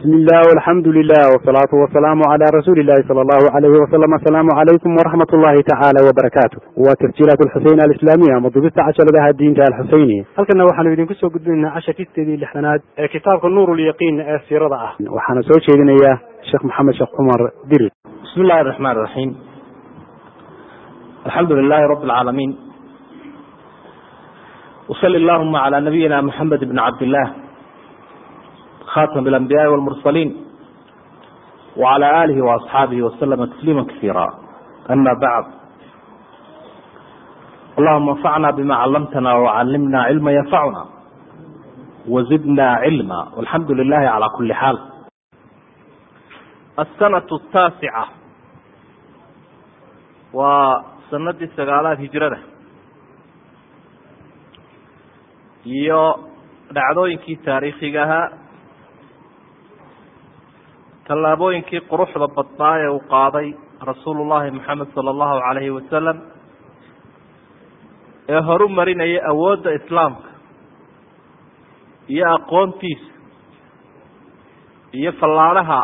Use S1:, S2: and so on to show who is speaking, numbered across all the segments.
S1: bismi illah alxamdu lilah wsalaatu wasalaamu cala rasuuli illahi sala allahu alayhi wasalam asalaamu calaykum waraxmat ullahi tacaala wabarakaatu waa tasjiilaat alxuseyn alislaamiya ama dubista casharadaha diinta alxuseyni halkana waxaanu idinku soo gudbinaynaa casharkisteedii lixdanaad ee kitaabka nuur lyaqiin ee siirada ah. Waxaana soo jeedinaya sheekh maxamed sheekh cumar diri.
S2: Bismi illahi raxmaan raxiim alxamdu lilahi rabi alcaalamiin wsali allahuma cala nabiyina muxamed bni cabdillah khatam alambiyaai walmursaliin wacala alihi waasxaabihi waslama tasliima kasiira ama bacd allahuma anfacna bima callamtana wacallimna cilma yanfacuna wazidna cilma walxamdu lilahi cala kuli xaal asanatu taasica waa sanadii sagaalaad hijrada iyo dhacdooyinkii taariikhiga ahaa tallaabooyinkii quruxda badnaa ee uu qaaday rasuulu llahi maxamed sala allahu calayhi wasalam ee horu marinaya awoodda islaamka iyo aqoontiisa iyo fallaadhaha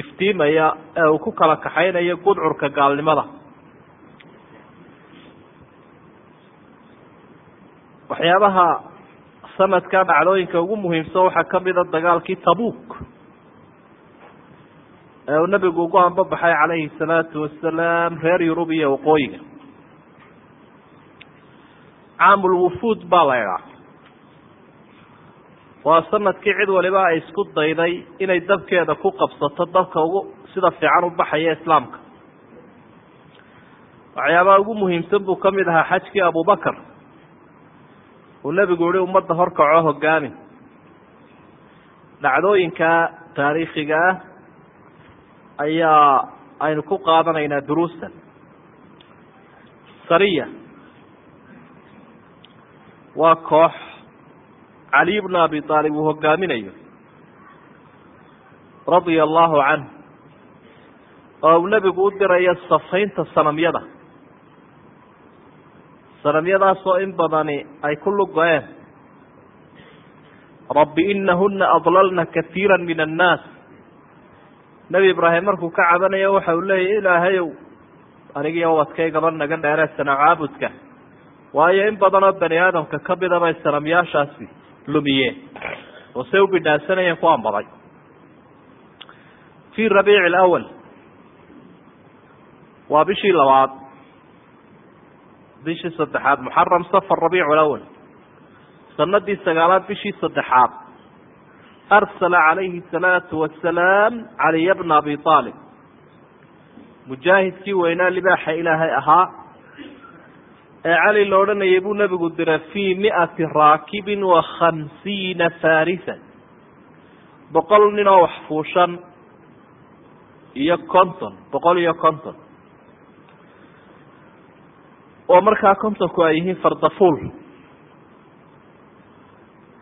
S2: iftiimaya ee uu ku kala kaxaynayo gudcurka gaalnimada. Waxyaabaha sanadka dhacdooyinka ugu muhiimsan waxaa kamida dagaalkii tabuk ee uu nabigu ugu ambabaxay calayhi salaatu wasalaam reer yurub iyo waqooyiga. Caamul wufuud baa la idhaa waa sannadkii cid waliba ay isku dayday inay dabkeeda ku qabsato dabka ugu sida fiican u baxaya islaamka. Waxyaabaha ugu muhiimsan buu ka mid ahaa xajkii abubakar uu nebigu yihi ummadda horkaco hogaami dhacdooyinka taariikhiga ah ayaa aynu ku qaadanaynaa duruustan sariya. Waa koox caliy bna abi aalib uu hogaaminayo radia allahu canh oo uu nebigu u dirayo safaynta sanamyada. Sanamyadaasoo in badani ay ku lugo-een rabbi inahuna adlalna kaiira min annaas nebi ibraahim markuu ka cabanayo waxa uu leeyahy ilaahayow anigiiyo wadkaygaba naga dheeree sana caabudka. Waayo in badanoo bani aadamka kamida bay sanamyaashaasi lumiyeen oo se u bidhaansanayeen ku ambaday. Fii rabiici alawal waa bishii labaad bishii saddexaad muxaram safar rabiicu alawal sanadii sagaalaad bishii saddexaad arsala calayhi salaatu wasalaam caliya bna abi aalib mujaahidkii weynaa libaaxa ilaahay ahaa ee cali la odhanayay buu nebigu diray fii miati raakibin wa khamsiina farisan boqol nin oo wax fuushan iyo conton boqol iyo conton oo markaa contonku ay yihiin fardafuul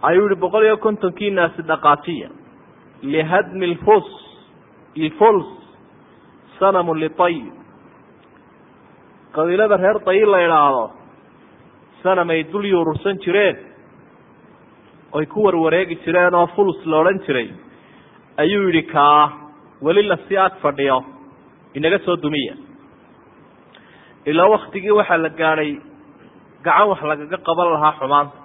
S2: ayuu yihi boqol iyo kontonkii naasi dhaqaajiya lihadmi lfus lfuls sanamu litayib qabiilada reer dayib la idhaahdo sanam ay dul yuurursan jireen oy ku warwareegi jireen oo fuls la odhan jiray. Ayuu yihi kaa weli la sii ag fadhiyo inaga soo dumiya. Ilaa waktigii waxaa la gaadhay gacan wax lagaga qaban lahaa xumaanta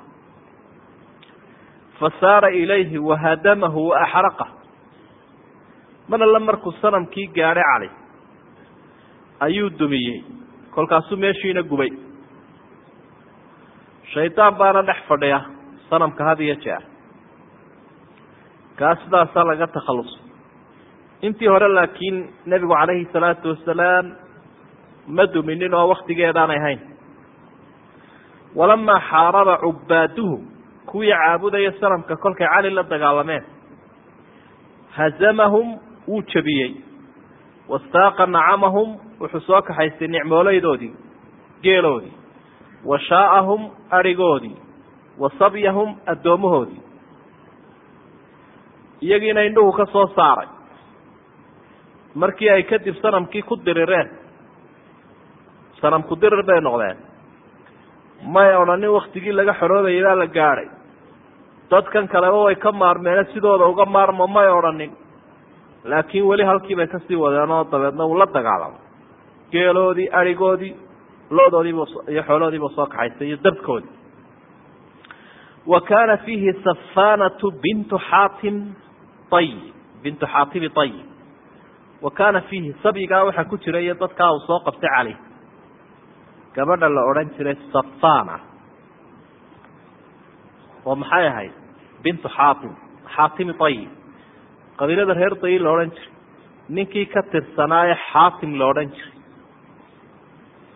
S2: fasaara ilayhi wahadamahu waaxraqa mar alle markuu sanamkii gaadhay cali? Ayuu dumiyey. Kolkaasuu meeshiina gubay. Shaydaan baana dhex fadhiya sanamka had iyo jeer. Kaa sidaasaa laga takhalus intii hore laakiin nebigu calayhi salaatu wasalaam ma duminin oo waktigeedaanay hayn. Walamaa xaaraba cubaaduhu kuwii caabudaya sanamka kolkay cali la dagaalameen. Hazamahum wuu jabiyey wastaaqa nacamahum wuxuu soo kaxaystay nicmooleydoodii geeloodii. Wa shaa'ahum arigoodii. Wa sabyahum addoomahoodii. Iyagiina indhuhu ka soo saaray. Markii ay kadib sanamkii ku dirireen sanamku dirir bay noqdeen may odhanin waktigii laga xoroobayay baa la gaadhay dadkan kaleba way ka maarmeene sidooda uga maarmo may odhanin laakiin weli halkii bay ka sii wadeen oo dabeedna uu la dagaalamay geeloodii arigoodii loodoodiibu iyo xooloodiibu soo kaxaysay iyo dabkoodii. Wa kaana fiihi safanatu bintu xaatim ayib bintu xaatimi ayib wa kaana fiihi sabyigaa waxaa ku jira iyo dadkaa uu soo qabtay cali gabadha la odhan jiray safana oo maxay ahayd bintu xaatim. Xaatimi ayib qabiilada reer dayi la odhan jiray. Ninkii ka tirsanaaye xaatim la odhan jiray.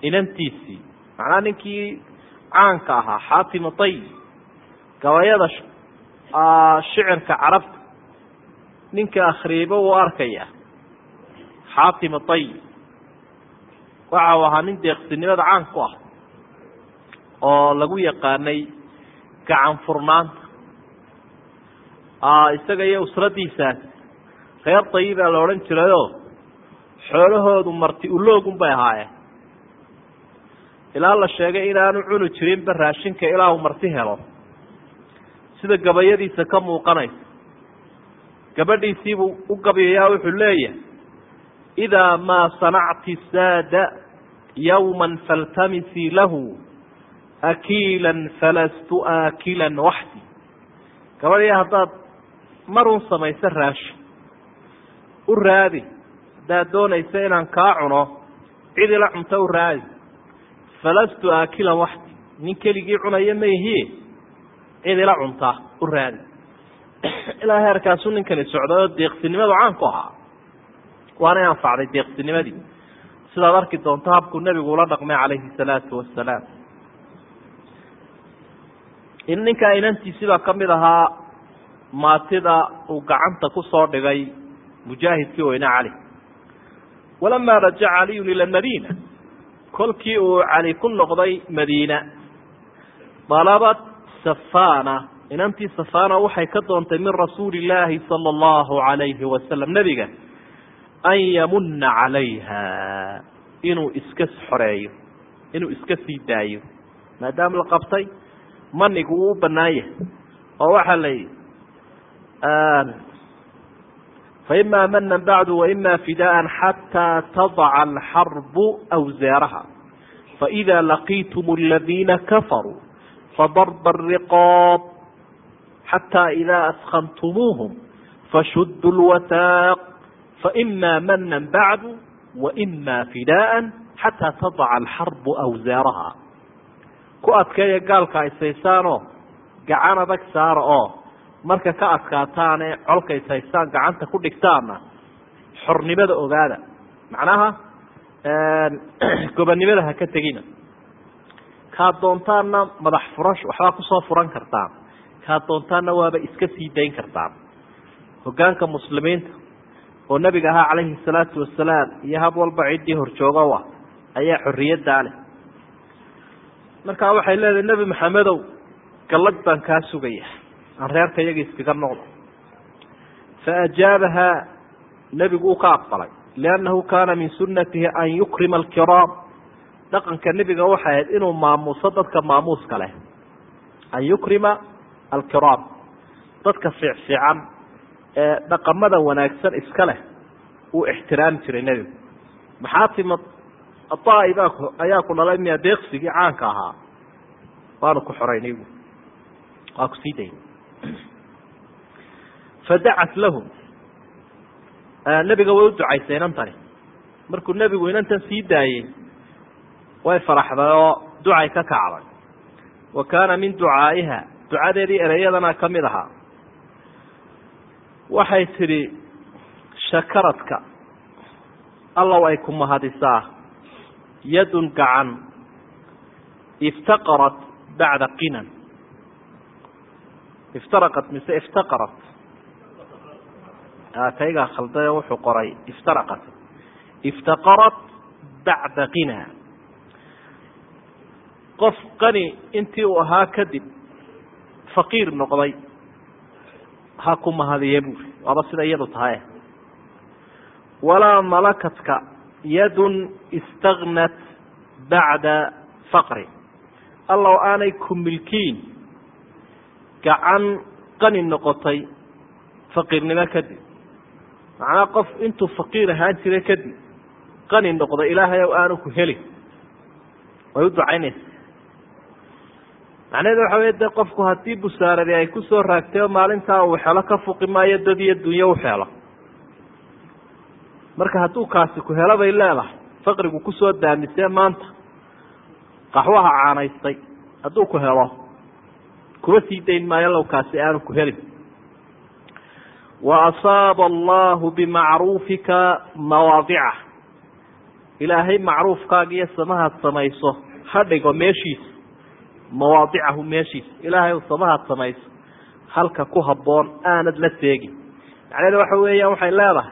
S2: Inantiisii macnaha ninkii caanka ahaa xaatima ayib gabayada shicirka carabta. Ninka akhriiba wuu arkaya. Xaatima ayib waxa uu ahaa nin deeqsinimada caan ku ah oo lagu yaqaanay gacan furnaanta. Isaga iyo usradiisaas reer dayibaa la odhan jirayoo xoolahoodu marti uloogun bay ahaayeen. Ilaa la sheegay inaanu cuni jirinba raashinka ilaa uu marti helo. Sida gabayadiisa ka muuqanaysa. Gabadhiisiibuu u gabayayaa wuxuu leeyahay idaa maa sanacti saada yawma faltamisii lahu akiilan falastu aakilan waxdi gabadhii haddaad marun samayso raashin u raadi haddaad doonaysa inaan kaa cuno cid ila cunto u raadi falastu aakilan waxdi nin keligii cunaya maihie cid ila cunta u raadi ilaa heerkaasuu ninkani socday oo deeqsinimadu caan ku ahaa waanay anfacday deeqsinimadii sidaad arki doonto habkuu nebigu ula dhaqmay calayhi salaatu wasalaam ninkaa inantiisibaa ka ahaa maatida uu gacanta ku soo dhigay mujaahidkii weyne cali. Walamaa rajaca caliyun ila madiina kolkii uu cali ku noqday madiina. Dalabat safana inantii safana waxay ka doontay min rasuuli illaahi sala allahu alayhi wasalam nebiga an yamuna calayha inuu iska xoreeyo inuu iska sii daayo maadaama la qabtay manigu uu u banaan yahay oo waxaa la yidhi faima mana bacdu waima fidaan xataa tadaca alxarbu awsaaraha faإida laqiitum aladiina kafaruu fadarba الriqaab xataa ida askantumuuhum fashudu lwataaq faima mana bacdu waima fidaan xataa tadaca alxarbu awsaaraha ku adkeeya gaalka ishaysaanoo gacan adag saara oo marka ka adkaataane colka ishaysaan gacanta ku dhigtaana xornimada ogaada. Macnaha gobonnimada ha ka tegina. Kaad doontaanna madax furash waxbaa ku soo furan kartaan. Kaad doontaanna waaba iska sii dayn kartaan. Hogaanka muslimiinta oo nebiga ahaa calayhi salaatu wasalaam iyo hab walba ciddii horjooga ah ayaa xorriyaddaa leh. Markaa waxay leedahay nebi maxamedow gallad baan kaa sugaya aan reerka iyaga iskaga noqdo. Fa ajaabahaa nebigu uu ka aqbalay liannahu kaana min sunnatihi an yukrima alkiraam. Dhaqanka nebiga waxay ahayd inuu maamuuso dadka maamuuska leh an yukrima alkiraam. Dadka fiicfiican dhaqamada wanaagsan iska leh uu ixtiraami jiray nebigu. Maxaa tima aai baa ayaa ku dhalay miya deeqsigii caanka ahaa. Waanu ku xoraynay bu waa ku sii daynay fadacat lahu. Nebiga way u ducaysay inantani. Markuu nebigu inantan sii daayey way faraxday oo ducay ka kacday. Wa kaana min ducaa'iha. Ducadeedii ereyadana ka mid ahaa waxay tidhi shakaradka allow ay ku mahadisaa yadun gacan iftaqarat bacda qinan. Iftaraqat mise iftaqarat? Kaygaa khaldayo wuxuu qoray iftaraqat. Iftaqarat bacda qina. Qof qani intii uu ahaa kadib faqiir noqday ha ku mahadiye buuri waaba sida iyadu tahay. Walaa malakatka yadun istagnat bacda faqri. Allow aanay ku milkiin gacan qani noqotay faqiirnimo kadib. Macnaa qof intuu faqiir ahaan jiray kadib qani noqday ilaahay ow aanu ku helin way u ducaynaysa macnaheedu waxa wey de qofku haddii busaaradi ay ku soo raagtay oo maalintaa uu xelo ka fuqi maayo dad iyo dunyo u xeelo marka hadduu kaasi ku helo bay leedahay. Faqrigu ku soo daamisee maanta. Qaxwaha caanaystay. Hadduu ku helo kuma sii dayn maayo low kaasi aanu ku helin. Wa asaaba allahu bimacruufika mawaadica. Ilaahay macruufkaaga iyo samahaad samayso ha dhigo meeshiisa mawaadicahu meeshiisa ilaahay samahaad samayso. Halka ku habboon aanad la seegin. Macnaheedu waxa weeyaan waxay leedahay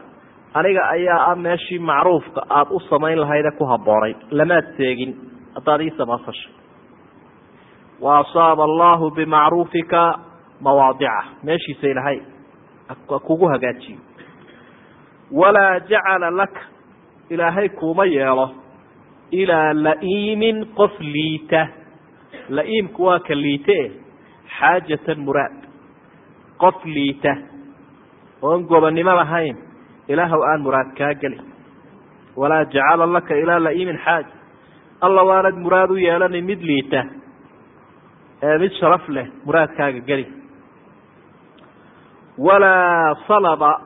S2: aniga ayaa ah meeshii macruufka aada u samayn lahayd ee ku habboonay. Lamaad seegin. Haddaad ii samaasashay wa asaaba allahu bimacruufika mawaadica. Meeshiisa ilaahay kugu hagaajiyo. Walaa jacala laka ilaahay kuuma yeelo. Ilaa la'iimin qof liita la'iimku waa ka liite. Xaajatan muraad. Qof liita. Oon gobonnimo lahayn ilaahw aan muraad kaa gelin walaa jacala laka ilaa la'iimin xaaja alla waanad muraad u yeelani mid liita ee mid sharaf leh muraadkaaga geli. Walaa salaba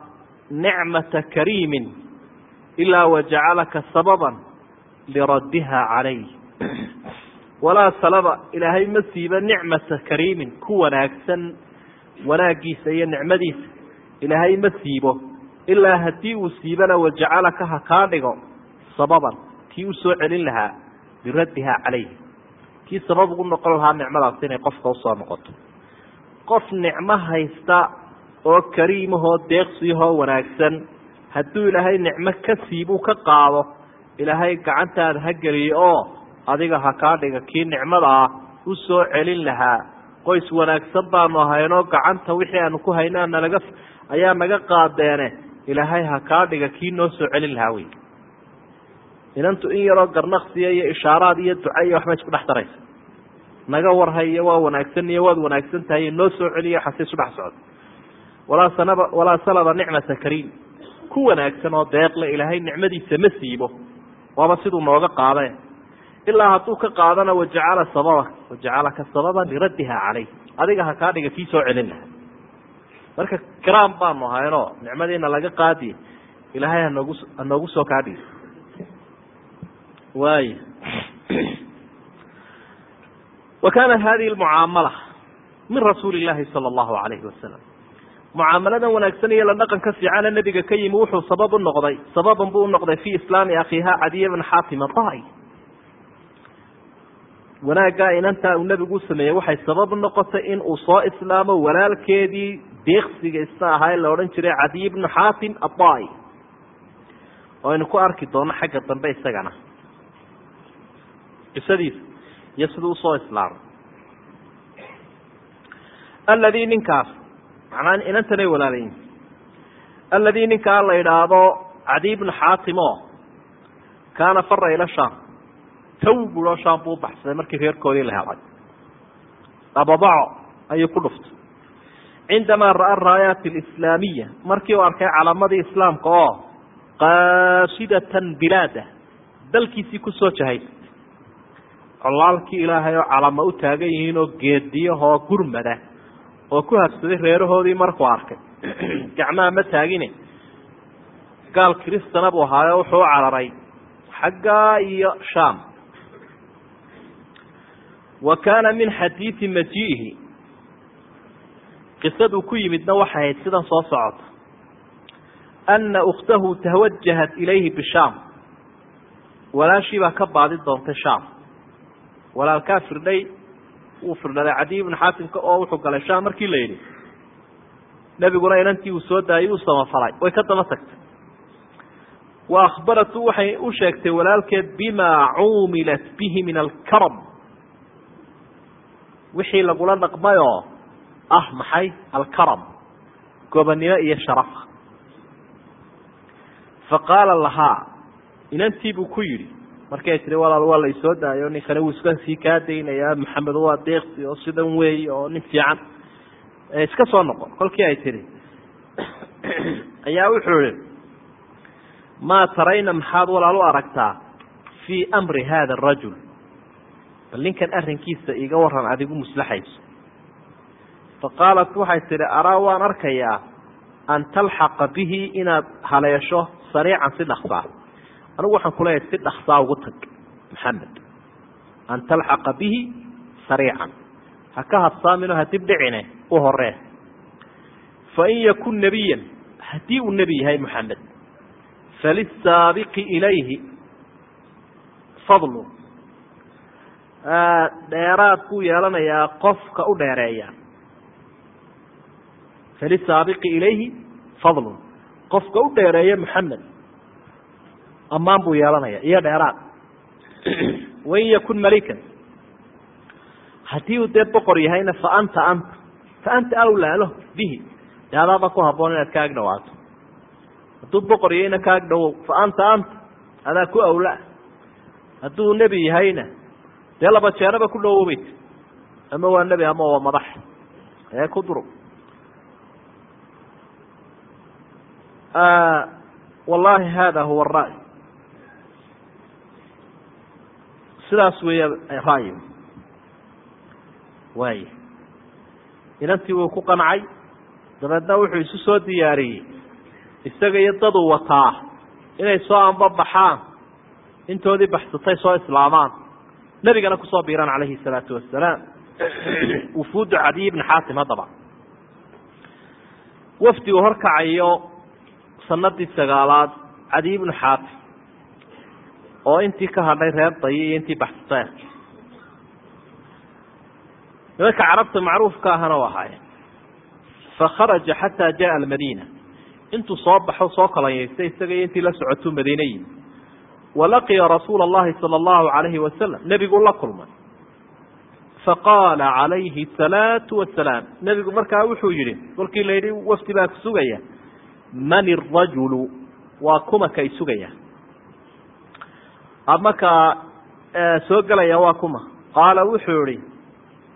S2: nicmata kariimin ilaa wajacalaka sababan liraddiha calayh walaa salaba ilaahay ma siiba nicmata kariimin ku wanaagsan wanaaggiisa iyo nicmadiisa. Ilaahay ma siibo ilaa haddii uu siibana wajacalaka ha kaa dhigo sababan kii u soo celin lahaa liraddiha calayh kii sabab ugu noqon lahaa nicmadaas inay qofka u soo noqoto. Qof nicmo haysta oo kariimahoo deeqsiyahoo wanaagsan hadduu ilaahay nicmo ka siibuu ka qaado ilaahay gacantaada ha geliyo oo adiga ha kaa dhiga kii nicmada ah u soo celin lahaa. Qoys wanaagsan baanu ahaynoo gacanta wixii aanu ku hayna nalaga ayaa naga qaadeene. Ilaahay ha kaa dhiga kii noo soo celin lahaa wey inantu in yaroo garnaqsiya iyo ishaaraad iyo duca iyo waxbay isku dhex daraysa. Naga warhayo waa wanaagsan iyo waad wanaagsan tahay noo soo celiyo xase isu dhex socdo walaa sanaba walaa salaba nicmata kariim. Ku wanaagsan oo deeqle ilaahay nicmadiisa ma siibo. Waaba siduu nooga qaade ilaa hadduu ka qaadana wajacala sababa wajacalaka sababa liraddiha caleyh adiga ha kaa dhiga kii soo celin lahaa marka karaam baanu ahaynoo nicmadiina laga qaadiye ilaahay hanoogu hanoogu soo kaa dhigi. Waay wa kanat hadihi lmucaamala min rasuuli llahi sala allahu alayhi wasalam mucaamaladan wanaagsan iyo la dhaqanka fiicana nebiga ka yimi wuxuu sabab u noqday sababan buu unoqday fi islaami akhiiha cadiya bn xaatim atai wanaaggaa inantaa uu nebigu u sameeyey waxay sabab noqotay in uu soo islaamo walaalkeedii deeqsiga isna ahaa la odhan jiray cadiy bnu xaatim atai oo aynu ku arki doono xagga dambe isagana. Qisadiisa iyo siduu u soo islaamay alladii ninkaas macnaa inantanay walaalayin alladii ninkaa la idhaahdo cadiy bnu xaatim kaana fara ila shaam taw buuo shaam buu ubaxsaday markii reerkoodii la helay. Ababaco ayuu ku dhuftay. Cindamaa ra'a araayaat alislaamiya markii uu arkay calaamadii islaamka oo qaasidatan bilaada dalkiisii ku soo jahaysay colaalkii ilaahay oo calama u taagan yihiin oo geediyahoo gurmada oo ku habsaday reerahoodii markuu arkay. Gacmaha ma taagine. Gaal kiristana buu ahaayo wuxuu u cararay xaggaa iyo shaam wa kaana min xadiidi majiihi. Qisaduu ku yimidna waxay ahayd sidan soo socota. Ana ukhtahu tawajahat ilayhi bishaam walaashii baa ka baadi doontay shaam. Walaalkaa firdhay wuu firdhaday. Cadiy ibnu xaatimka oo wuxuu galay shaam markii la yidhi nebiguna inantii uu soo daayay uu samafalay way ka daba tagtay. Wa akhbaratu waxay u sheegtay walaalkeed bima cuumilat bihi min alkaram wixii lagula dhaqmayoo ah maxay? Alkaram gobonnimo iyo sharafa fa qaala lahaa inantii buu ku yidhi. Markay tiri walaal waa la isoo daayo ninkani wuu iska sii kaa daynayaa maxamed waa deeqsi oo sidan weey oo nin fiican. Iska soo noqo. Kolkii ay tihi ayaa wuxuu ihi maa tarayna maxaad walaal u aragtaa fii amri hada arajul bal ninkan arrinkiisa iiga waran adigu muslaxayso. Faqaalat waxay tidhi araa waan arkayaa an talxaqa bihi inaad haleesho sariican si dhaksaa anigu waxaan kuleeyahay si dhaksaa ugu tag maxamed. An talxaqa bihi sariican. Ha ka habsaamino ha dib dhicine u horee fain yakun nebiyan haddii uu nebi yahay maxamed falisaabiqi ilayhi fadlu dheeraad buu yeelanayaa qofka u dheereeya. Falisaabiqi ilayhi fadlun. Qofka u dheereeya maxamed ammaan buu yeelanaya iyo dheeraad. Wain yakun malikan. Haddii uu dee boqor yahayna fa anta anta fa anta awlaalo bihi. De adaaba ku haboon inaad ka ag dhawaato hadduu boqor yahayna ka ag dhawow fa anta anta adaa ku awla. Hadduu nebi yahayna dee laba jeeraba ku dhawobeyt ama waa nebi ama waa madax. Ee ku durug wallahi hada huwa ara- sidaas weeya ra'yi. Waay inantii wuu ku qancay dabeedna wuxuu isu soo diyaariyey. Isaga iyo daduu wataa. Inay soo anbabaxaan. Intoodii baxsatay soo islaamaan nebigana ku soo biiraan calayhi salaatu wasalaam wufuudu cadiy ibni xaatim haddaba wafdigu horkacayo sanadii sagaalaad cadiy ibnu xaatim oo intii ka hadhay reer dayi iyo intii baxsatay nimanka carabta macruufka ahana u ahaayeen fakharaja xataa jaءa almadiina. Intuu soo baxo soo kalanyaystay isaga iyo intii la socotuu madiine yimi walaqiya rasuula اllahi salى اllahu alayhi wasalam nebiguu la kulmay faqaala calayhi الsalaatu wasalaam nebigu markaa wuxuu yihi kolkii la yidhi wafdi baa kusugaya man irajulu waa kuma kay sugaya markaa soo gelaya waa kuma qaala wuxuu yihi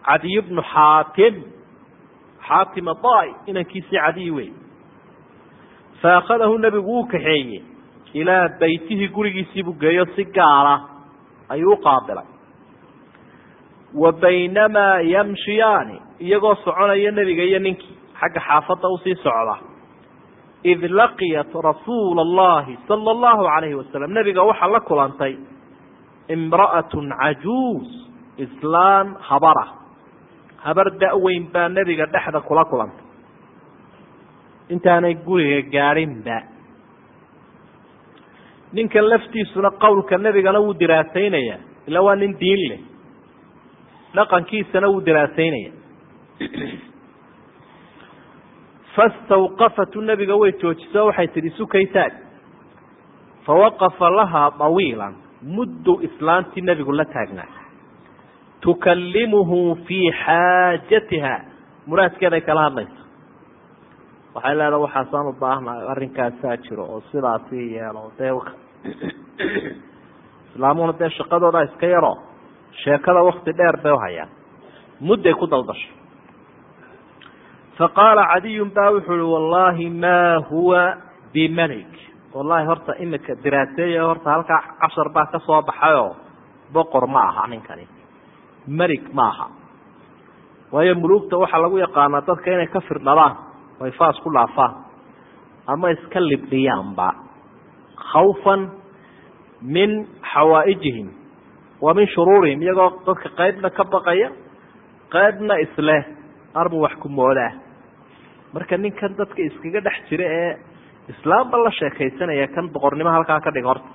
S2: cadiy bnu xaatim xaatim aai inankiisii cadiy wey faakhadahu nebigu wuu kaxeeye ilaa beytihi gurigiisiibuu geeyo si gaara ayuu u qaabilay. Wa baynamaa yamshiyaani iyagoo soconaya nebiga iyo ninkii xagga xaafadda u sii socda. Id laqiyat rasuula allahi sala allahu alayhi wasalam nebiga waxaa la kulantay imra'atun cajuuz islaan habara habar da-weyn baa nebiga dhexda kula kulantay. Intaanay guriga gaadhinba ninkan laftiisuna qowlka nebigana wuu diraasaynaya ila waa nin diin leh. Dhaqankiisana wuu diraasaynaya. Fastawqafatu nebiga way joojiso waxay tidhi sukaytaag. Fawaqafa lahaa طawiilan muddu islaantii nebigu la taagnaa. Tukallimuhu fii xaajatiha. Muraadkeeday kala hadlaysa waxay leedaha waxaasaan u baahnahay arrinkaasaa jiro oo sidaasi yeelo dee islaamuna dee shaqadooda iska yaro sheekada wakti dheer bay uhayaan mudday ku daldashay faqaala cadiyun baa wuxuu uhi wallahi ma huwa bimalik. Wallahi horta imika diraaseeya horta halkaa cashar baa ka soo baxayoo boqor ma aha ninkani. Melig ma aha. Waayo mulugta waxaa lagu yaqaanaa dadka inay ka firdhabaan ay faas ku dhaafaan ama iska libdhiyaanba khawfan min xawaa'ijihim wa min shuruurihim iyagoo dadka qaybna ka baqaya qaybna isleh armu wax ku moodaa marka ninkan dadka iskaga dhex jira ee islaamba la sheekaysanaya kan boqornimo halkaa ka dhig horta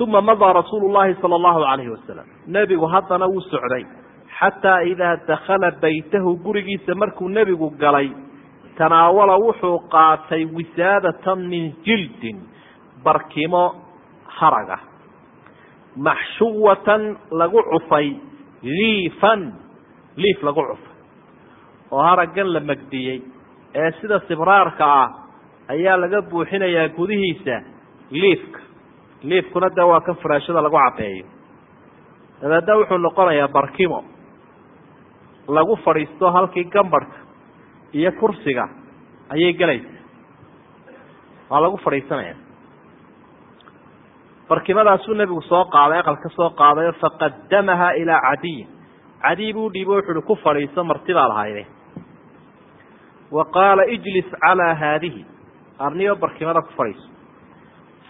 S2: uma madaa rasuulu llahi sala allahu alayhi wasalam nebigu haddana wuu socday xataa idaa dakhala baytahu gurigiisa markuu nebigu galay tanaawala wuxuu qaatay wisaadatan min jildin barkimo haraga. Maxshuwatan lagu cufay liifan liif lagu cufay. Oo haraggan la magdiyey. Ee sida sibraarka ah ayaa laga buuxinayaa gudihiisa liifka. Liifkuna dee waa kan furaashada lagu cabeeyo dabeedna wuxuu noqonayaa barkimo. Lagu fadhiisto halkii gambarhka iyo kursiga ayay gelaysa waa lagu fadhiisanaya barkimadaasuu nebigu soo qaaday aqalka soo qaadayo faqadamaha ilaa cadiy cadiy buu dhiibo wuxu uhi ku fadhiiso martibaa lahayde wa qaala ijlis calaa haadihi. Arniyo barkimada ku fadhiiso.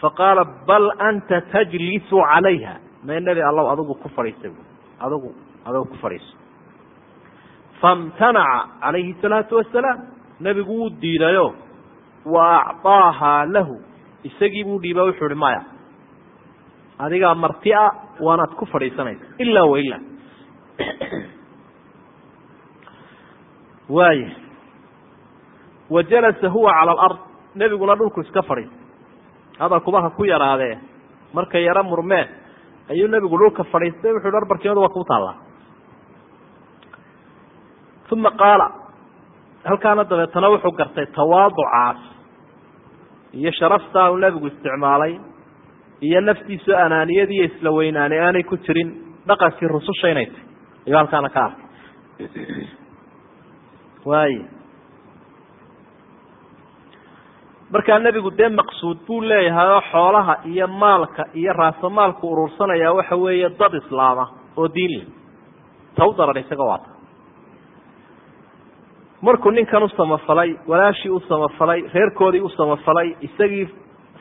S2: Faqaala bal anta tajlisu calayha. May nebi allow adigu ku fadhiisa bu adigu adigu ku fadhiiso. Famtanaca calayhi salaatu wasalaam nebigu wuu diidayo. Wa acطaahaa lahu. Isagii buu dhiiba wuxuu ihi maya adigaa marti a waanaad ku fadhiisanaysa. Ilaa wa ilaa waaya wa jalasa huwa cala alard. Nebiguna dhulku iska fadhiisa hadalkuba ha ku yaraadee. Markay yaro murmeen ayuu nebigu dhulka fadhiistay wuxu hi barkimadu waa kuu taallaa uma qaala halkaana dabeetana wuxuu gartay tawaaducaas. Iyo sharaftaa uu nebigu isticmaalay iyo naftiisu anaaniyadiiyo isla weynaani aanay ku jirin dhaqankii rususha inay tahy ayuu halkaana ka arkay. Waay markaa nebigu dee maqsuud buu leeyahay oo xoolaha iyo maalka iyo raasamaalku urursanaya waxa weeye dad islaama oo diin leh. Ta u daran isaga waata markuu ninkan u samafalay walaashii u samafalay reerkoodii u samafalay isagii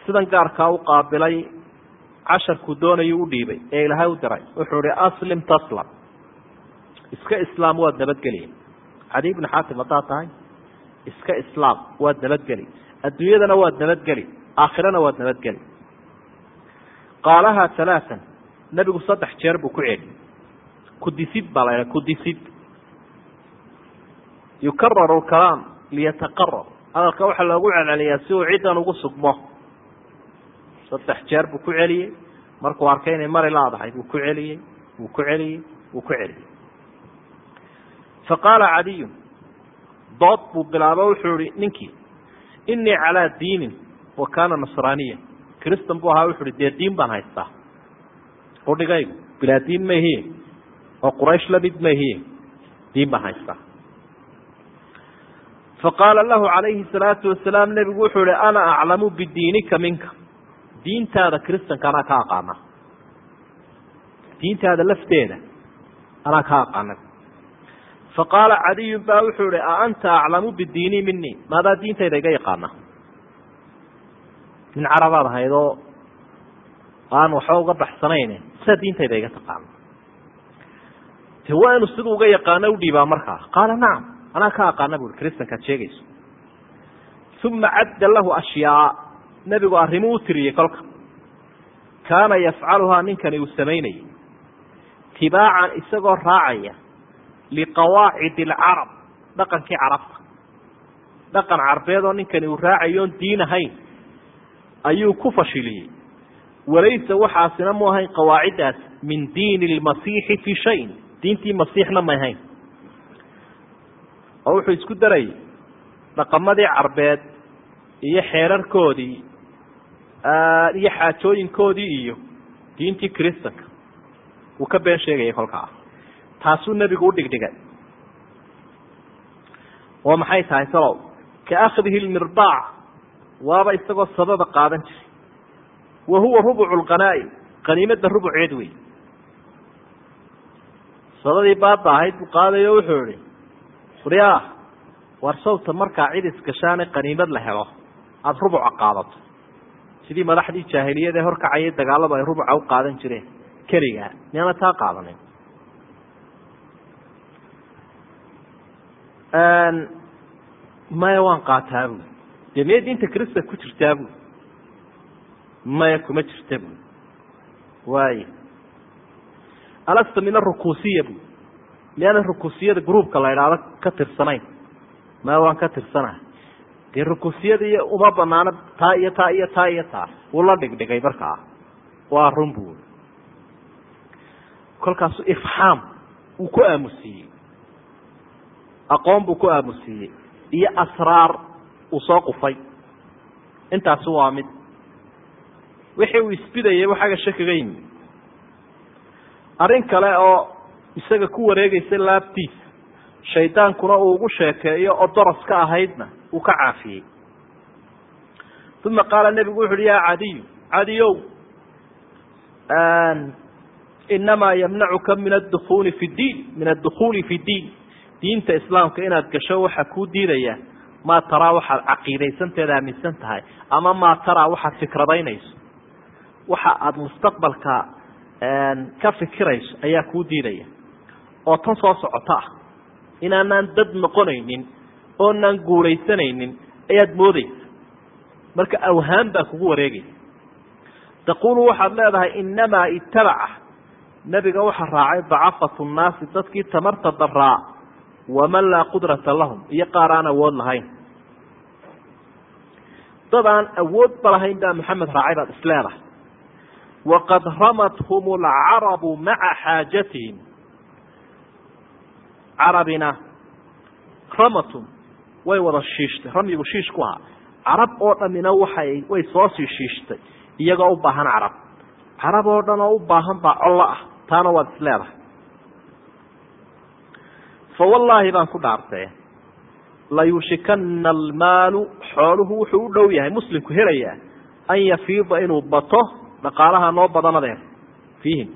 S2: sidan gaarkaa u qaabilay casharkuu doonayuu u ee ilaahay u diray wuxuu ihi aslim taslam. Iska islaam waad nabadgeliya cadi ibni xaatim haddaad tahay iska islaam waad nabadgeli. Adduunyadana waad nabadgeli. Aakhirana waad nabadgeli. Qaalaha alaaan nebigu saddex jeer buu ku celi kudisid baa la kudisid yukararu kalaam liyataqarar hadalka waxaa loogu celceliyaa si uu ciddan ugu sugmo saddex jeer buu ku celiyey. Markuu arkay inay mari laadahay buu ku celiyey wuu ku celiyey wuu ku celiyey. Faqaala cadiyun dood buu bilaabo wuxuu ihi ninkii inii calaa diinin wa kaana nasraaniya. Kristan buu ahaa wuxu uhi dee diin baan haystaa? Udhigaygu bilaa diin maihiye oo quraysh la mid maihiye diin baan haystaa. Faqaala lahu calayhi salaatu wasalaam nebigu wuxuu ihi ana aclamu bidiinika minka diintaada kristanka anaa ka aqaana. Diintaada lafteeda anaa ka aqaana. Faqaala cadiyun baa wuxuu ihi a anta aclamu bidiini minii maadaa diintayda iga yaqaana. Nin carabaad ahayd oo aan waxba uga baxsanayn sidaa diintayda iga taqaana. De waa inu uga yaqaano udhiibaa markaa qaala nacam anaa ka aqaana bu i kristankaad sheegayso. Uma cadda lahu ashyaa nebigu arrimuu u tiriyey kolka. Kaana yafcaluhaa ninkani uu samaynayay. Tibaacan isagoo raacaya liqawaacid alcarab dhaqankii carabta. Dhaqan carbeed oo ninkani uu raacayoon diin ahayn ayuu ku fashiliyey. Walaysa waxaasina mu ahayn qawaaciddaas min diini lmasiixi fii shayin diintii masiixna may hayn oo wuxuu isku darayay dhaqamadii carbeed iyo xeerarkoodii iyo xaajooyinkoodii iyo diintii kristanka wuu ka been sheegayay kolkaa. Taasuu nebigu udhigdhigay oo maxay tahay salow? Ka akhdihi lmirbaac waaba isagoo sababa qaadan jiray. Wa huwa rubucu lqanaa'i qaniimadda rubuceed wey sadadii baaba ahayd buu qaadayo wuxuu ihi waryaa war sawta markaa cid isgashaane qaniimad la helo. Aada rubuca qaadato sidii madaxdii jaahiliyad ee horkacayay dagaaladu ay rubuca u qaadan jireen. Keligaa miyaana taa qaadanin. Maya waan qaataa bu dee miya diinta krista ku jirtaa bu maya kuma jirta bu waay alasta min arukuusiya bu miyaana rukuusiyada gruupka la idhaahdo ka tirsanayn. Maya waan ka tirsanaha dee rukuusiyada iyo uma banaano taa iyo taa iyo taa iyo taa wuu la dhigdhigay markaa waa run bu kolkaasu ifxaam uu ku aamusiiyey aqoon buu ku aamusiiyey iyo asraar uu soo qufay. Intaasi waa mid. Wixii uu isbidayay bu xagga shakiga yimi. Arrin kale oo isaga ku wareegaysa laabtiisa shaydaankuna uu ugu sheekeeyo oo doros ka ahaydna uu ka caafiyey. Uma qaala nebigu wuxu uhi yaa cadiyu cadiyow inamaa yamnacuka min adukuli fi diin min addukuuli fi diin. Diinta islaamka inaad gasho waxaa kuu diidaya maa taraa waxaad caqiidaysanteed aaminsan tahay ama maa taraa waxaad fikradaynayso. Waxa aada mustaqbalka ka fikirayso ayaa kuu diidaya. Oo tan soo socota ah. Inaanaan dad noqonaynin oonaan guulaysanaynin ayaad moodeysa marka awhaan baa kugu wareegaysa taqulu waxaad leedahay inamaa itabaca nebiga waxaa raacay dacafatu nnaasi dadkii tamarta daraa waman laa qudrata lahum. Iyo qaar aan awood lahayn. Dad aan awoodba lahayn baa maxamed raacay baad isleedahay waqad ramathum alcarabu maca xaajatihim. Carabina ramatum way wada shiishtay. Ramyigu shiish ku ahaa carab oo dhamina waxay way soo sii shiishtay iyagoo u baahan carab. Carab oo dhan oo u baahan baa collo ah taana waad isleedahay fa wallaahi baan ku dhaartee layuushikana almaalu xooluhu wuxuu u dhow yahay muslimku helayaa an yafiida inuu bato dhaqaalaha noo badanadeer fiihim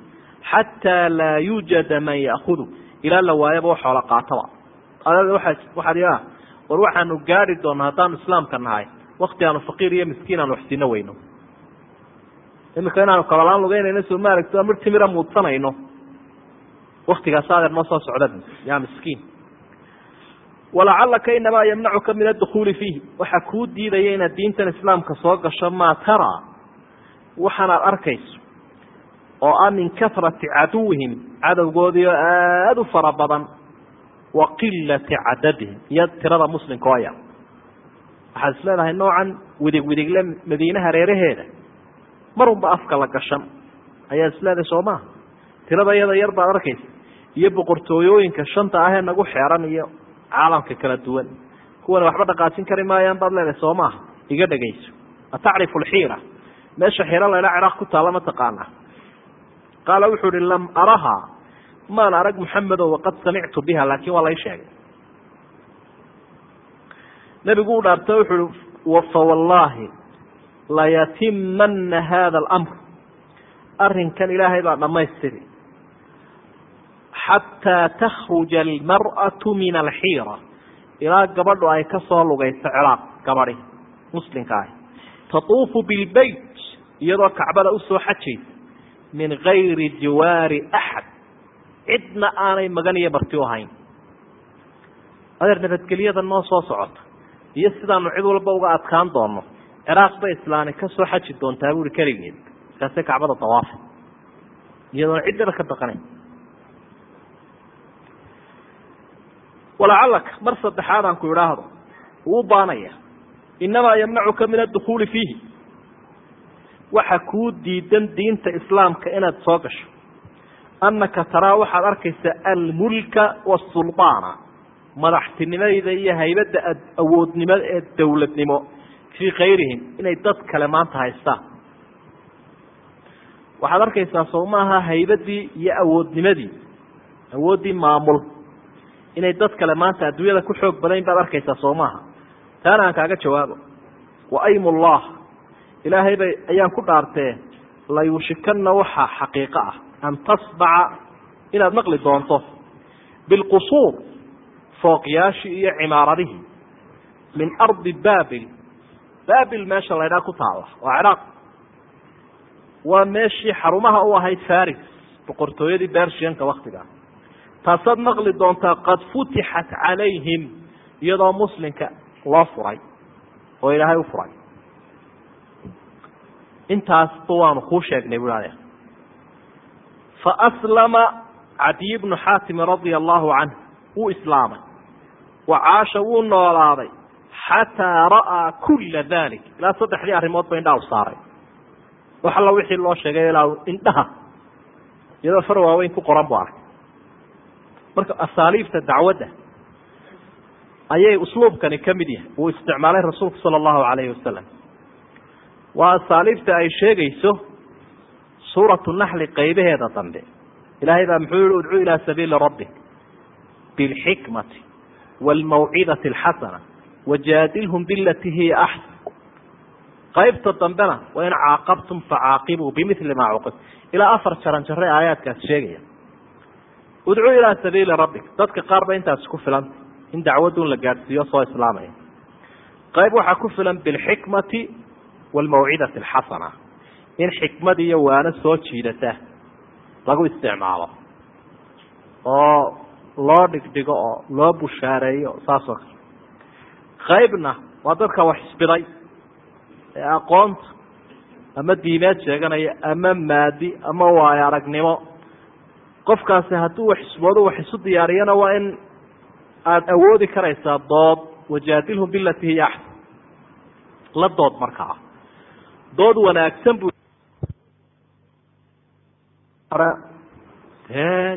S2: xataa laa yuujada man ya'kudu ilaa la waayaba xoolo qaataba waxaad war waxaanu gaari doonaa haddaanu islaamka nahay wakti aanu faqiir iyo miskiin aanu waxsino weyno. Imika inaanu kalolaan lugeynayno soo maaragto mir timira muudsanayno. Waktigaas adeer noo soo socda yaa miskiin. Walacalaka inamaa yamnacuka min adukhuuli fiihi. Waxaa kuu diidaya inaad diintan islaamka soo gasho maa taraa waxaanaad arkayso oo ah min kasrati caduwihim cadowgoodii oo aada u fara badan wa qilati cadadihim iyo tirada muslimka oo yar waxaad is leedahay noocan widig widigle madiine hareeraheeda marunba afka la gashan. Ayaad is leedahay soo maha tirada iyada yar baad arkaysa. Iyo boqortooyooyinka shanta ahee nagu xeeran iyo caalamka kala duwan. Kuwana waxba dhaqaajin kari maayaan baad leedahay soo maaha iga dhegayso atacrifu alxiira. Meesha xiiro layla ciraaq ku taalla ma taqaana qaala wuxuu uhi lam arahaa maan arag muxamedo waqad samictu biha laakiin waa lay sheegay. Nebigu u dhaarta wuxu uhi fawallaahi layatimana hada alamr. Arrinkan ilaahay baa dhammaystiri. Xataa takhruja almar'atu min alxiira. Ilaa gabadhu ay ka soo lugayso ciraaq gabadhi muslimka ahi. Tatuufu bilbeyt iyadoo kacbada u soo xajaysa min gayri jiwaari axad cidna aanay magan iyo marti u ahayn. Adeer nabadgelyada noo soo socota iyo sidaanu cid walba uga adkaan doono ciraaq bay islaani ka soo xaji doontaa buuhi keligeed markaasay kacbada dawaafa iyadoona ciddaba ka baqanayn. Walacalaka mar saddexaad aan ku idhaahdo wuu baanaya inamaa yamnacuka min adukhuuli fiihi. Waxa kuu diidan diinta islaamka inaad soo gasho annaka taraa waxaad arkaysaa almulka wasulطaana madaxtinimadayda iyo haybadda awoodnimada ee dowladnimo fii kayrihim inay dad kale maanta haystaan waxaad arkaysaa soo maaha haybadii iyo awoodnimadii awooddii maamul inay dad kale maanta adduunyada ku xoog badayn baad arkaysaa soo maaha taana aan kaaga jawaabo wa aymullah ilaahay bay ayaan ku dhaartee layuushikana waxaa xaqiiqo ah an tasbaca inaad maqli doonto bilqusuur fooqyaashii iyo cimaaradihii min ardi babil babil meesha laydhaa ku taala waa ciraaq waa meeshii xarumaha u ahayd faris boqortooyadii bershianka waktigaa taasaad maqli doontaa qad futixat calayhim iyadoo muslimka loo furay oo ilaahay u furay intaasba waanu kuu sheegnay bu faaslama cadiy bnu xaatim radia allahu canh wuu islaamay wa caasha wuu noolaaday xataa ra'aa kula dalik ilaa saddexdii arrimood ba indhaha u saaray wax alla wixii loo sheegay ilaa indhaha iyadoo far waaweyn ku qoran bu arkay marka asaaliibta dacwadda ayay usluubkani ka mid yahay uu isticmaalay rasuulku sala allahu alayhi wasalam waa asaaliibta ay sheegayso suuratu naxli qaybaheeda dambe. Ilaahay baa muxuu yihi udcu ilaa sabiili rabbik bilxikmati waalmawcidati alxasana wajaadilhum bilati hiya axsan. Qaybta dambena wain caaqabtum facaaqibuu bimili maa cuqib. Ilaa afar jaran aayaadkaas sheegaya. Udcuu ilaa sabiili rabbik. Dadka qaar ba intaasi ku filanta in dacwadun la gaadhsiiyo soo islaamaya. Qayb waxaa ku filan bilxikmati waalmawcidati alxasana in xikmad iyo waano soo jiidata lagu isticmaalo oo loo dhigdhigo oo loo bushaareeyo saasoo kale. Qaybna waa dadka wax isbiday ee aqoonta ama diimeed sheeganaya ama maadi ama waayo aragnimo. Qofkaasi hadduu wax isboodo wax isu diyaariyana waa in aada awoodi karaysaa dood wajaadilhum bilati hiya axsan la dood markaa. Dood wanaagsan buu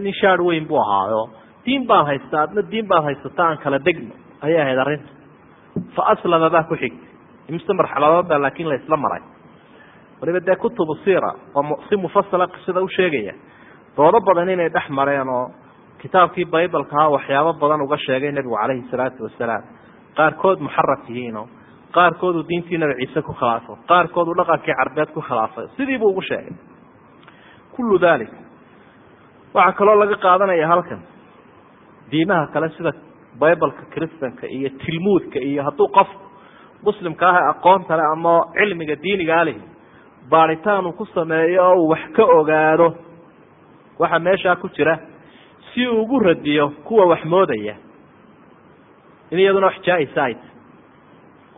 S2: nin shaar weyn buu ahaayo diin baad haystaa adna diin baad haysata aan kala degno ayay ahayd arrinta fa aslama baa ku xigtay imise marxaladood baa laakin la isla maray waliba dee kutubu sira oo si mufasala qisada u sheegaya doodo badan inay dhex mareen oo kitaabkii baybalkaha waxyaabo badan uga sheegay nebigu calayhi salaatu wasalaam qaarkood muxaraf yihiinoo qaarkood uu diintii nabi ciise ku khilaafo qaarkood uu dhaqankii carbeed ku khilaafay sidii buu ugu sheegay kullu dalik waxaa kaloo laga qaadanaya halkan diimaha kale sida bibalka kristanka iyo tilmuudka iyo hadduu qof muslimka ah aqoonta le ama cilmiga diinigaa leh baaritaan uu ku sameeyo oo uu wax ka ogaado waxa meeshaa ku jira si uu ugu radiyo kuwa wax moodaya. In iyaduna wax jaa-isa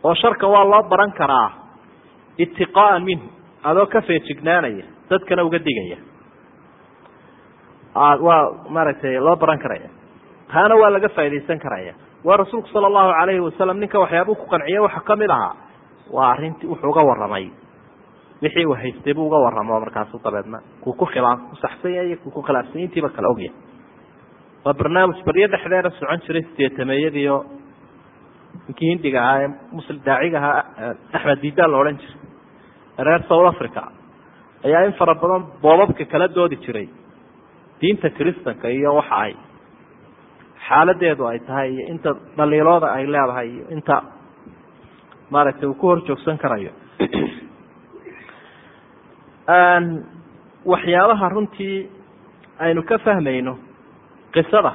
S2: oo sharka waa loo baran karaa itiqaaan minhu adoo ka feejignaanaya dadkana uga digaya. Waa maaragtay loo baran karaya. Taana waa laga faaidaysan karaya. Waa rasuulku sala allahu alayhi wasalam ninka waxyaabuu ku qanciye waxa ka mid ahaa. Waa arrintii wuxuu uga warramay. Wixii uu haystay buu uga warramo markaasu dabeedna. Kuu ku khilaa ku saxsan yahay kuu ku khilaafsan intiiba kala ogyahay waa barnaamij baryo dhexdeeda socon jiray sideetameeyadiio ninkii hindiga ahaa ee muslim daaciga ahaa axmed diidaan la odhan jiray reer south africa ayaa in fara badan boobabka kala doodi jiray. Diinta kristanka iyo waxa ay. Xaaladeedu ay tahay iyo inta dhaliilooda ay leedahay iyo inta maaragtay uu ku hor joogsan karayo. Waxyaabaha runtii aynu ka fahmayno qisada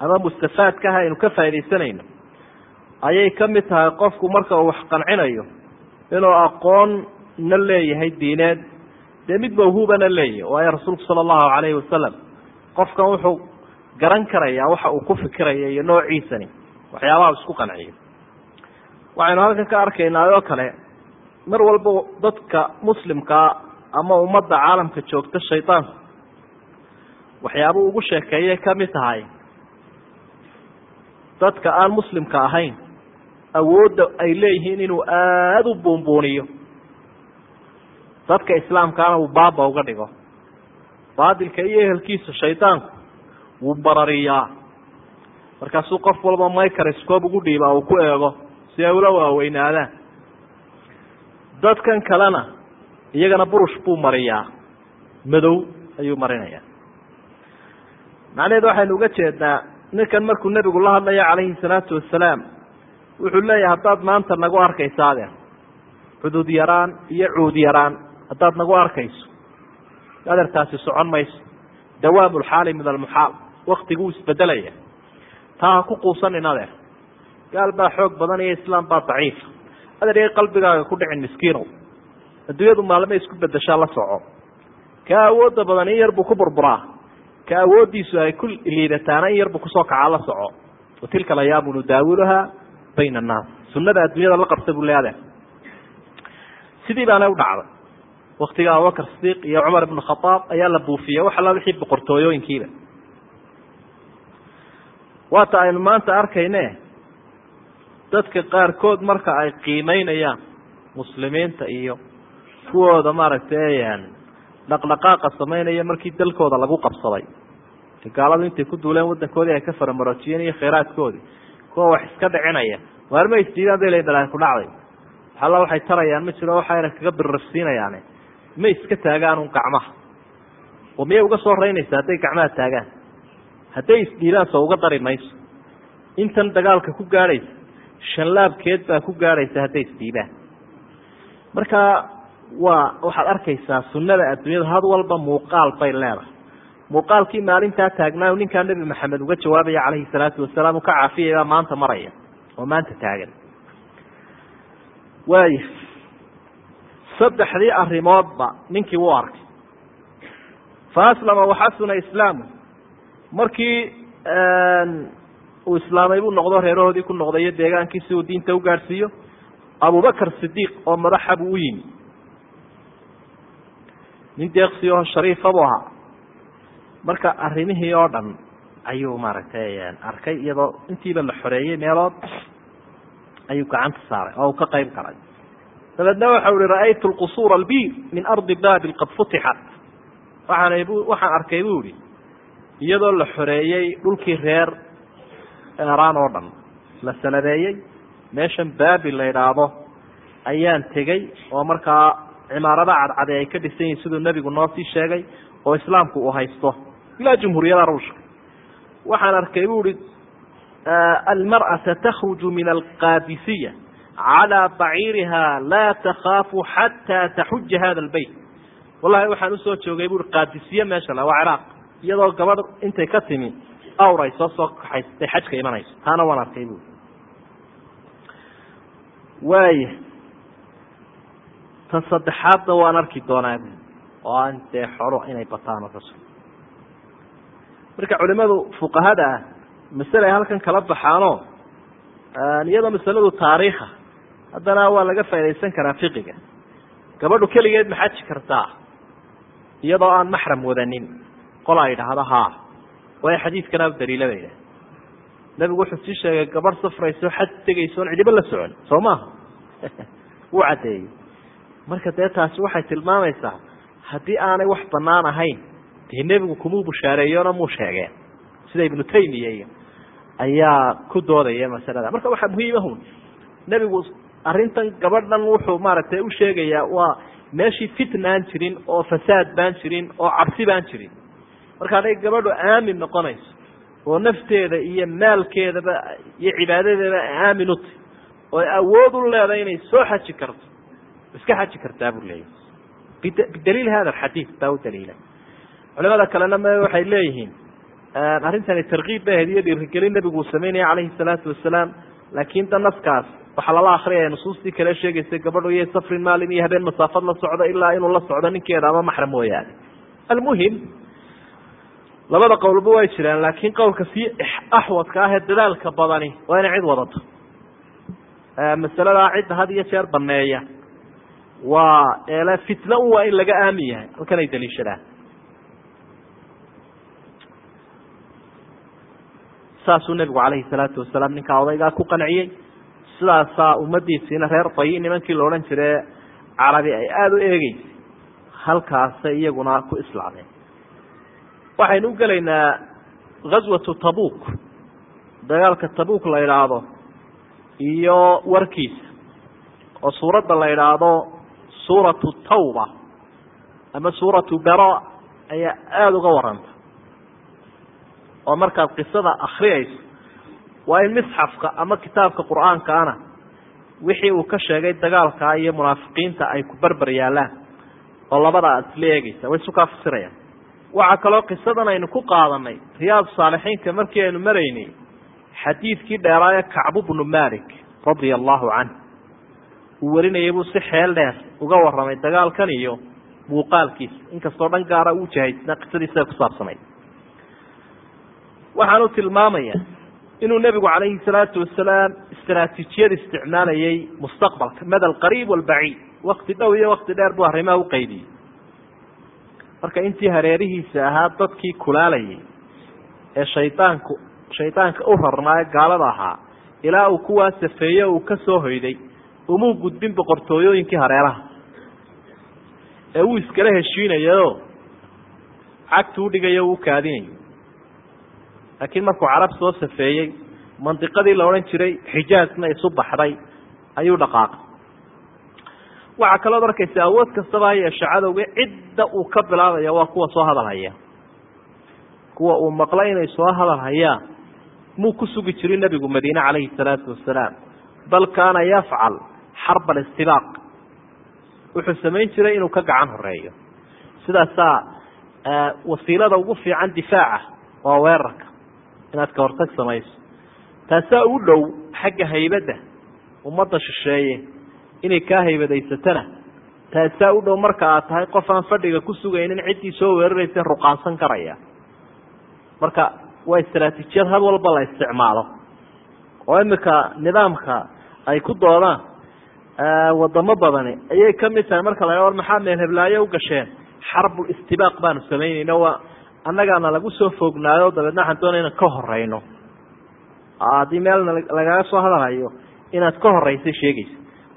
S2: ama mustafaadkaha aynu ka faaidaysanayno ayay ka mid tahay qofku marka uu wax qancinayo inuu aqoonna leeyahay diineed dee mid mawhuubana leeyahay waayo rasuulku sala allahu calayhi wasalam qofkan wuxuu garan karayaa waxa uu ku fikiraya iyo noociisani. Waxyaabaha isku qanciyo waxaynu halkan ka arkaynaa oo kale mar walba dadka muslimkaa ama ummadda caalamka joogta shaydaanku waxyaabuu ugu sheekeeyay ka mid tahay dadka aan muslimka ahayn awoodda ay leeyihiin inuu aada u buunbuuniyo dadka islaamkaana uu baaba uga dhigo. Baadilka iyo ehelkiisa shaydaanku wuu barariyaa. Markaasuu qof walba microscope ugu dhiibaa uu ku eego si ay ula waaweynaadaan. Dadkan kalena iyagana burush buu mariyaa. Madow ayuu marinayaa. Macnaheedu waxaynu uga jeednaa ninkan markuu nebigu la hadlayo calayhi salaatu wasalaam wuxuu leeyahay haddaad maanta nagu arkayso adeer xuduud yaraan iyo cuud yaraan haddaad nagu arkayso. Adeertaasi socon mayso. Dawaamu lxaali min almuxaal. Waktiguu isbedelaya taa ha ku quusanin adeer. Gaal baa xoog badan iyo islaam baa daciifa adeer qalbigaaga ku dhicin miskiinow adduunyadu maalmay isku bedeshaa la soco. Ka awoodda badan in yar buu ku burburaa. Ka awooddiisu ay ku liidataana in yar buu ku soo kacaa la soco. Wa tilka alayaamu nudaawiluhaa bayna annaas. Sunada adduunyada la qabta buu le sidii baana u dhacday waktiga abubakar sidiiq iyo cumar ibn khadaab ayaa la buufiyey wax alla wixii boqortooyooyinkiiba waata aynu maanta arkayne dadka qaarkood marka ay qiimeynayaan muslimiinta iyo kuwooda maaragtay dhaqdhaqaaqa samaynaya markii dalkooda lagu qabsaday. Gaaladu intay ku duuleen wadankoodii ay ka faramaroojiyeen iyo khayraadkoodii kuwa wax iska dhicinaya. Waarma isdiidaan bay leyin dhalaan ku dhacday. Waxalla waxay tarayaan ma jiro waxayna kaga birrafsiinayaane ma iska taagaan un gacmaha. Oo miyay uga soo raynaysa hadday gacmaha taagaan. Hadday isdhiidaan soo uga dari mayso. Intan dagaalka ku gaadhaysa shanlaabkeed baa ku gaadhaysa hadday isdiibaan marka waa waxaad arkaysaa sunnada adduunyada had walba muuqaal bay leedahay. Muuqaalkii maalintaa taagnaayo ninkaa nebi maxamed uga jawaabaya calayhi salaatu wasalaam uu ka caafiyay baa maanta maraya oo maanta taagan. Waaya saddexdii arrimoodba ninkii wuu arkay. Fa aslama waxasuna islaamu markii uu islaamay buu noqdo reerahoodii ku noqday iyo deegaankii si uu diinta u gaadhsiiyo abubakar sidiiq oo madaxa buu u yimi. Nin deeqsi oo shariifa buu ahaa. Marka arrimihii oo dhan ayuu maaragtay arkay iyadoo intiiba la xoreeyey meelood ayuu gacanta saaray oo uu ka qayb galay dabeedna waxau ihi ra'aytu lqusuura albiir min ardi baabil qad futixat waxaan arkay buu ihi iyadoo la xoreeyey dhulkii reer eraan oo dhan la salabeeyey meeshan baabil la idhaahdo ayaan tegey oo markaa cimaarada cadcadi ay ka dhisan yihiin siduu nebigu noo sii sheegay oo islaamku uu haysto. Ilaa jumhuuriyada ruushka waxaan arkay bu ihi almarأaةa takruju min alqaadisiya calى baciiriha laa takaafu xataa taxuja hada اlbeyt wallahi waxaan u soo joogay bui qaadisiye meesha le waa ciraaq. Iyadoo gabadh intay ka timi awr ay soo soo kaxaysatay xajka imanayso. Taana waan arkay bui waaya ta saddexaadna waan arki doonaa oo aan dee xolo inay bataan rasul. Marka culimadu fuqahada ah masale ay halkan kala baxaanoo iyadoo masaladu taariikha haddana waa laga faa'idaysan karaa fiqiga. Gabadhu keligeed ma xaji kartaa? Iyadoo aan maxram wadanin. Qol ay dhahdo haa waayo xadiidkana daliila ba yidhaha nebigu wuxuu sii sheegay gabadh safrayso xaj tegayso on cidiba la socon. Soo maaha wuu caddeeyey. Marka dee taasi waxay tilmaamaysaa haddii aanay wax banaan ahayn dee nebigu kumuu bushaareeyona muu sheegeen? Sida ibnu taymiya iyo ayaa ku doodaya masalada. Marka waxaa muhiimahun nebigu arrintan gabadhan wuxuu maaragtay u sheegayaa waa meeshii fitna aan jirin oo fasaad baan jirin oo cabsi baan jirin. Marka hadday gabadhu aamin noqonayso oo nafteeda iyo maalkeedaba iyo cibaadadeeda aamin u tahy oo awood u leedahay inay soo xaji karto iska xaji kartaa buu leeyahy bidaliil hada alxadiid baa u daliila. Culimada kalena m waxay leeyihiin arrintani tarkiib bay ahayd iyo dhiirigelin nebigu uu sameynaya calayhi salaatu wasalaam laakiin da naskaas waxaa lala akriyaya nusuustii kale sheegaysa gabadhu iyo safrin maalin iyo habeen masaafad la socdo ilaa inuu la socdo ninkeeda ama maxram mooyaane. Almuhim labada qowlba way jiraan laakiin qowlka sii axwadka ah ee dadaalka badani waa inay cid wadato. Masaladaa cidda had iyo jeer baneeya waa eele fitna un waa in laga aamin yahay halkan ay daliishadaan. Saasuu nebigu calayhi salaatu wasalaam ninkaa odaygaa ku qanciyey sidaasaa ummadiisiina reer bayi nimankii la odhan jire carabi ay aada u eegeysay halkaasay iyaguna ku islaameen. Waxaynu u gelaynaa ghaswatu tabuk dagaalka tabuk la idhaahdo iyo warkiisa. Oo suuradda la idhaahdo suuratu tawba ama suuratu bera ayaa aada uga waranta oo markaad qisada akriyayso waa in misxafka ama kitaabka qur'aankaana wixii uu ka sheegay dagaalkaa iyo munaafiqiinta ay ku berber yaallaan oo labada aad isla eegeysa way isu kaa fasirayaan. Waxaa kaloo qisadan aynu ku qaadanay riyaad saalixiinka markii aynu maraynay xadiidkii dheeraaye kacbu bnu malik radia allahu canh uu warinayay buu si xeel dheer uga warramay dagaalkan iyo muuqaalkiisa inkastoo dhan gaara uu jahaysna qisadiisa ku saabsanayd waxaanu tilmaamaya inuu nebigu calayhi salaatu wasalaam istaraatiijiyad isticmaalayay mustaqbalka mada alqariib walbaciid wakti dhow iyo wakti dheer buu arrimaha u qaydiyey marka intii hareerihiisa ahaa dadkii kulaalayay ee shaydaanku shaydaanka u rarnaaye gaalada ahaa ilaa uu kuwaa safeeye uu ka soo hoyday umuu gudbin boqortooyooyinkii hareeraha. Ee uu iskala heshiinayaoo cagtu udhigayo uu kaadinayo laakiin markuu carab soo safeeyey mandiqadii la odhan jiray xijaazna isu baxday ayuu dhaqaaqay. Waxaa kalood arkaysa awood kastaba ha yeeshe cidda uu ka bilaabaya waa kuwa soo hadal haya kuwa uu maqlo inay soo hadal hayaan muu ku sugi jirin nebigu madiine calayhi salaatu wasalaam bal kaana yafcal xarba alistibaaq wuxuu samayn jiray inuu ka gacan horeeyo sidaasaa wasiilada ugu fiican difaaca waa weerarka inaad ka hortag samayso. Taasaa u dhow xagga haybadda ummadda shisheeye inay kaa haybadaysatana taasaa u dhow marka aad tahay qof aan fadhiga ku sugaynin ciddii soo weeraraysa ruqaansan karaya. Marka waa istraatiijiyad had walba la isticmaalo. Oo imika nidaamka ay ku doodaan wadamo badani ayay ka mid tahay. Marka la war maxaa meel heblaayo u gasheen? Xarbul istibaaq baanu samaynayna waa annagaana lagu soo fognaayo dabeedna waxaan doonaya inaan ka horeyno haddii meel lagaga soo hadalhayo inaad ka horeysay sheegaysa.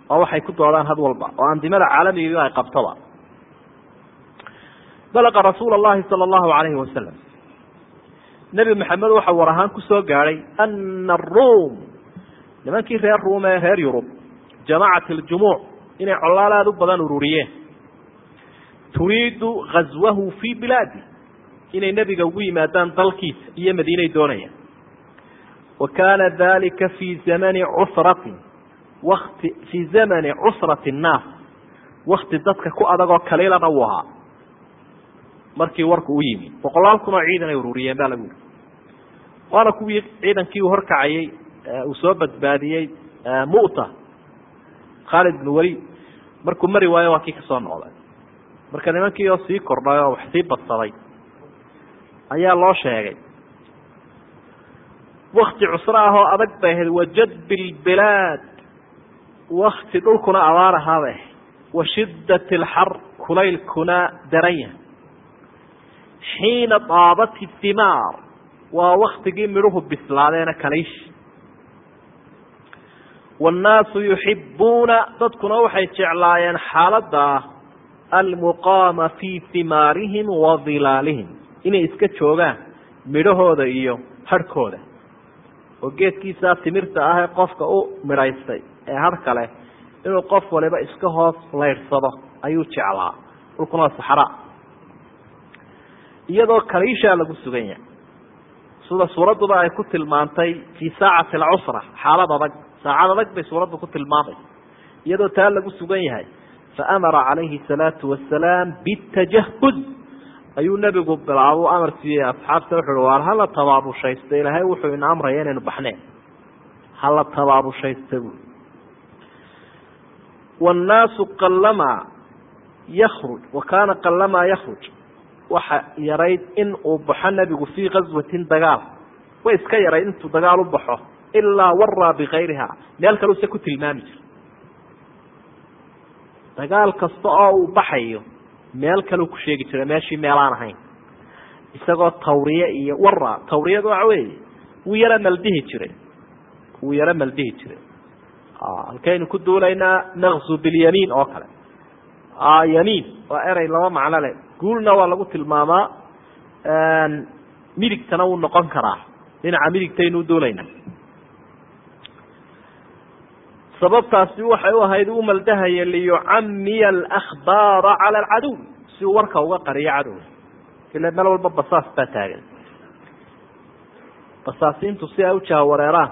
S2: Oo waxay ku doodaan had walba oo andimada caalamiga ay qabtoba. Balaqa rasuul allahi sala allahu alayhi wasalam nebi maxamed waxa war ahaan ku soo gaadhay ana aruum nimankii reer ruum ee reer yurub jamacat iljumuuc inay colaal aada u badan ururiyeen. Turiidu ghaswahu fii bilaadi inay nebiga ugu yimaadaan dalkiisa iyo madiinay doonayaan. Wa kaana dalika fii zamani cusratin wati fii zamani cusrati nnaas wakti dadka ku adagoo kaliilana uu ahaa. Markii warku u yimi boqolaal kun oo ciidan ay ururiyeen ba lagu yiri waana kuwii ciidankii uu horkacayey uu soo badbaadiyey mu'ta khaalid ibn walid markuu mari waayo waa kii ka soo noqday. Marka nimankii oo sii kordhay oo wax sii badsaday ayaa loo sheegay. Wakti cusro ah oo adag bay ahayd. Wajadbi lbilaad wakti dhulkuna abaar ahayd wa shidat alxar kulaylkuna daranya xiina daabat ithimaar waa waktigii midhuhu bislaadeena kaliish. Wannaasu yuxibuuna dadkuna waxay jeclaayeen xaaladda. Almuqaama fii himaarihim wa dilaalihim inay iska joogaan midhahooda iyo harhkooda oo geedkiisaa timirta ah ee qofka u midhaystay ee harhka leh inuu qof waliba iska hoos layrsado ayuu jeclaa dhulkuna waa saxraa iyadoo kaliishaa lagu sugan yahay sida suuradduba ay ku tilmaantay fii saacati alcusra xaalad adag saacad adag bay suuraddu ku tilmaamay iyadoo taa lagu sugan yahay faamara calayhi salaatu wasalaam bitajahuz ayuu nebigu bilaabo amar siiyey asxaabta wuxu waar hala tabaabushaysta ilaahay wuxuu ina amraya inaynu baxneen hala tabaabushaysta buui wannaasu qalamaa yakruj wa kaana qalamaa yakruj waxa yarayd in uu baxo nebigu fii gaswatin dagaal. Way iska yarayd intuu dagaal u baxo ilaa waraa bikayriha meel kaleu se ku tilmaami jira dagaal kasta oo uu baxayo meel kaleu ku sheegi jira meeshii meelaan ahayn. Isagoo tawriye iyo wara tawriyada waxa weeye wuu yaro maldihi jiray. Wuu yaro maldihi jiray. Halkaynu ku duulaynaa naqzu bilyamiin oo kale. Yamiin waa erey laba macno leh. Guulna waa lagu tilmaamaa midigtana wuu noqon karaa. Dhinaca midigtaynu duulaynaa sababtaasi waxay u ahayd u maldahaya liyucamiya alahbaara cala alcaduw si uu warka uga qariyo cadowga ila meel walba basaas baa taagan. Basaasiintu si ay u jaawareeraan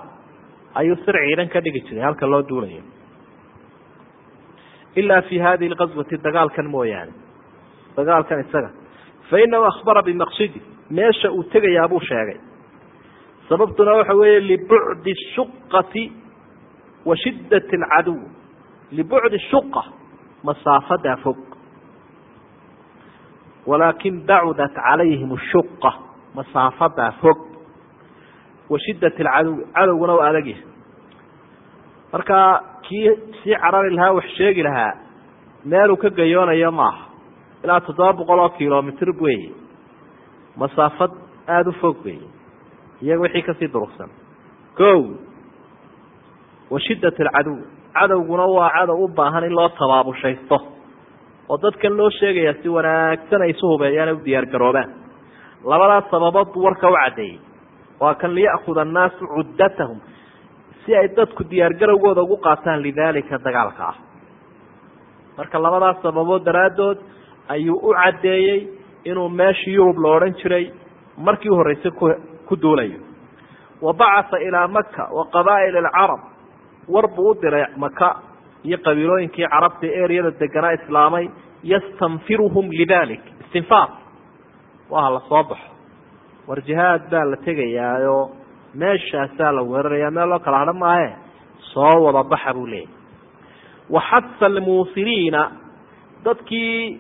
S2: ayuu sir ciidan ka dhigi jiray halka loo duulayo. Ila fi hadihi lqaswati dagaalkan mooyaane dagaalkan isaga. Fa inahu akhbara bimaqsidi meesha uu tegayaa buu sheegay. Sababtuna waxa weeye libucdi shuqati wa shidat alcaduw libucdi shuqa masaafadaa fog. Walaakin bacudat calayhim shuqa masaafadaa fog. Wa shidat alcaduw cadowguna waa adagyahay marka kii sii carari lahaa wax sheegi lahaa meeluu ka gayoonayo maaha ilaa toddoba boqol oo kilomitr wey. Masaafad aada u fog wey. Iyaga wixii ka sii durugsan. Ko wa shidat alcaduw cadowguna waa cadow u baahan in loo tabaabushaysto oo dadkan loo sheegaya si wanaagsan ay isu hubeeyaan ay u diyaar garoobaan. Labadaas sababood buu warka u caddeeyey. Waa kan liya'kuda annaasu cuddatahum si ay dadku diyaargarowgooda ugu qaataan lidaalika dagaalka ah. Marka labadaas sababood daraaddood ayuu u caddeeyey inuu meeshii yurub la odhan jiray markii u horreysay ku duulayo. Wa bacatha ilaa maka wa qabaa'il alcarab war buu u diray maka iyo qabiilooyinkii carabta eryada deganaa islaamay yastanfiruhum lidalik. Istinfaar waa la soo baxo. War jihaad baa la tegayaayo meeshaasaa la weeraraya meel loo kala hadho maahe soo wada baxa buu leeyahy waxasa almuusiriina dadkii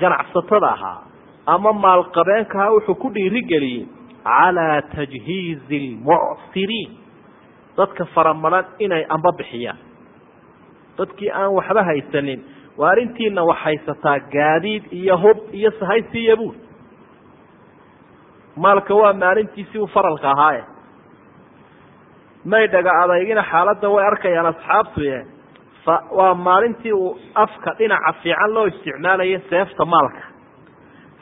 S2: ganacsatada ahaa ama maalqabeenkaha wuxuu ku dhiirigeliyey calaa tajhiizi almucsiriin dadka faramaran inay amba bixiyaan. Dadkii aan waxba haysanin waa arrintiina wax haysataa gaadiid iyo hub iyo sahaysiiya buul maalka waa maalintiisii uu faralka ahaaye. May dhaga adeygina xaaladda way arkayaan asxaabtuye waa maalintii uu afka dhinaca fiican loo isticmaalayo seefta maalka.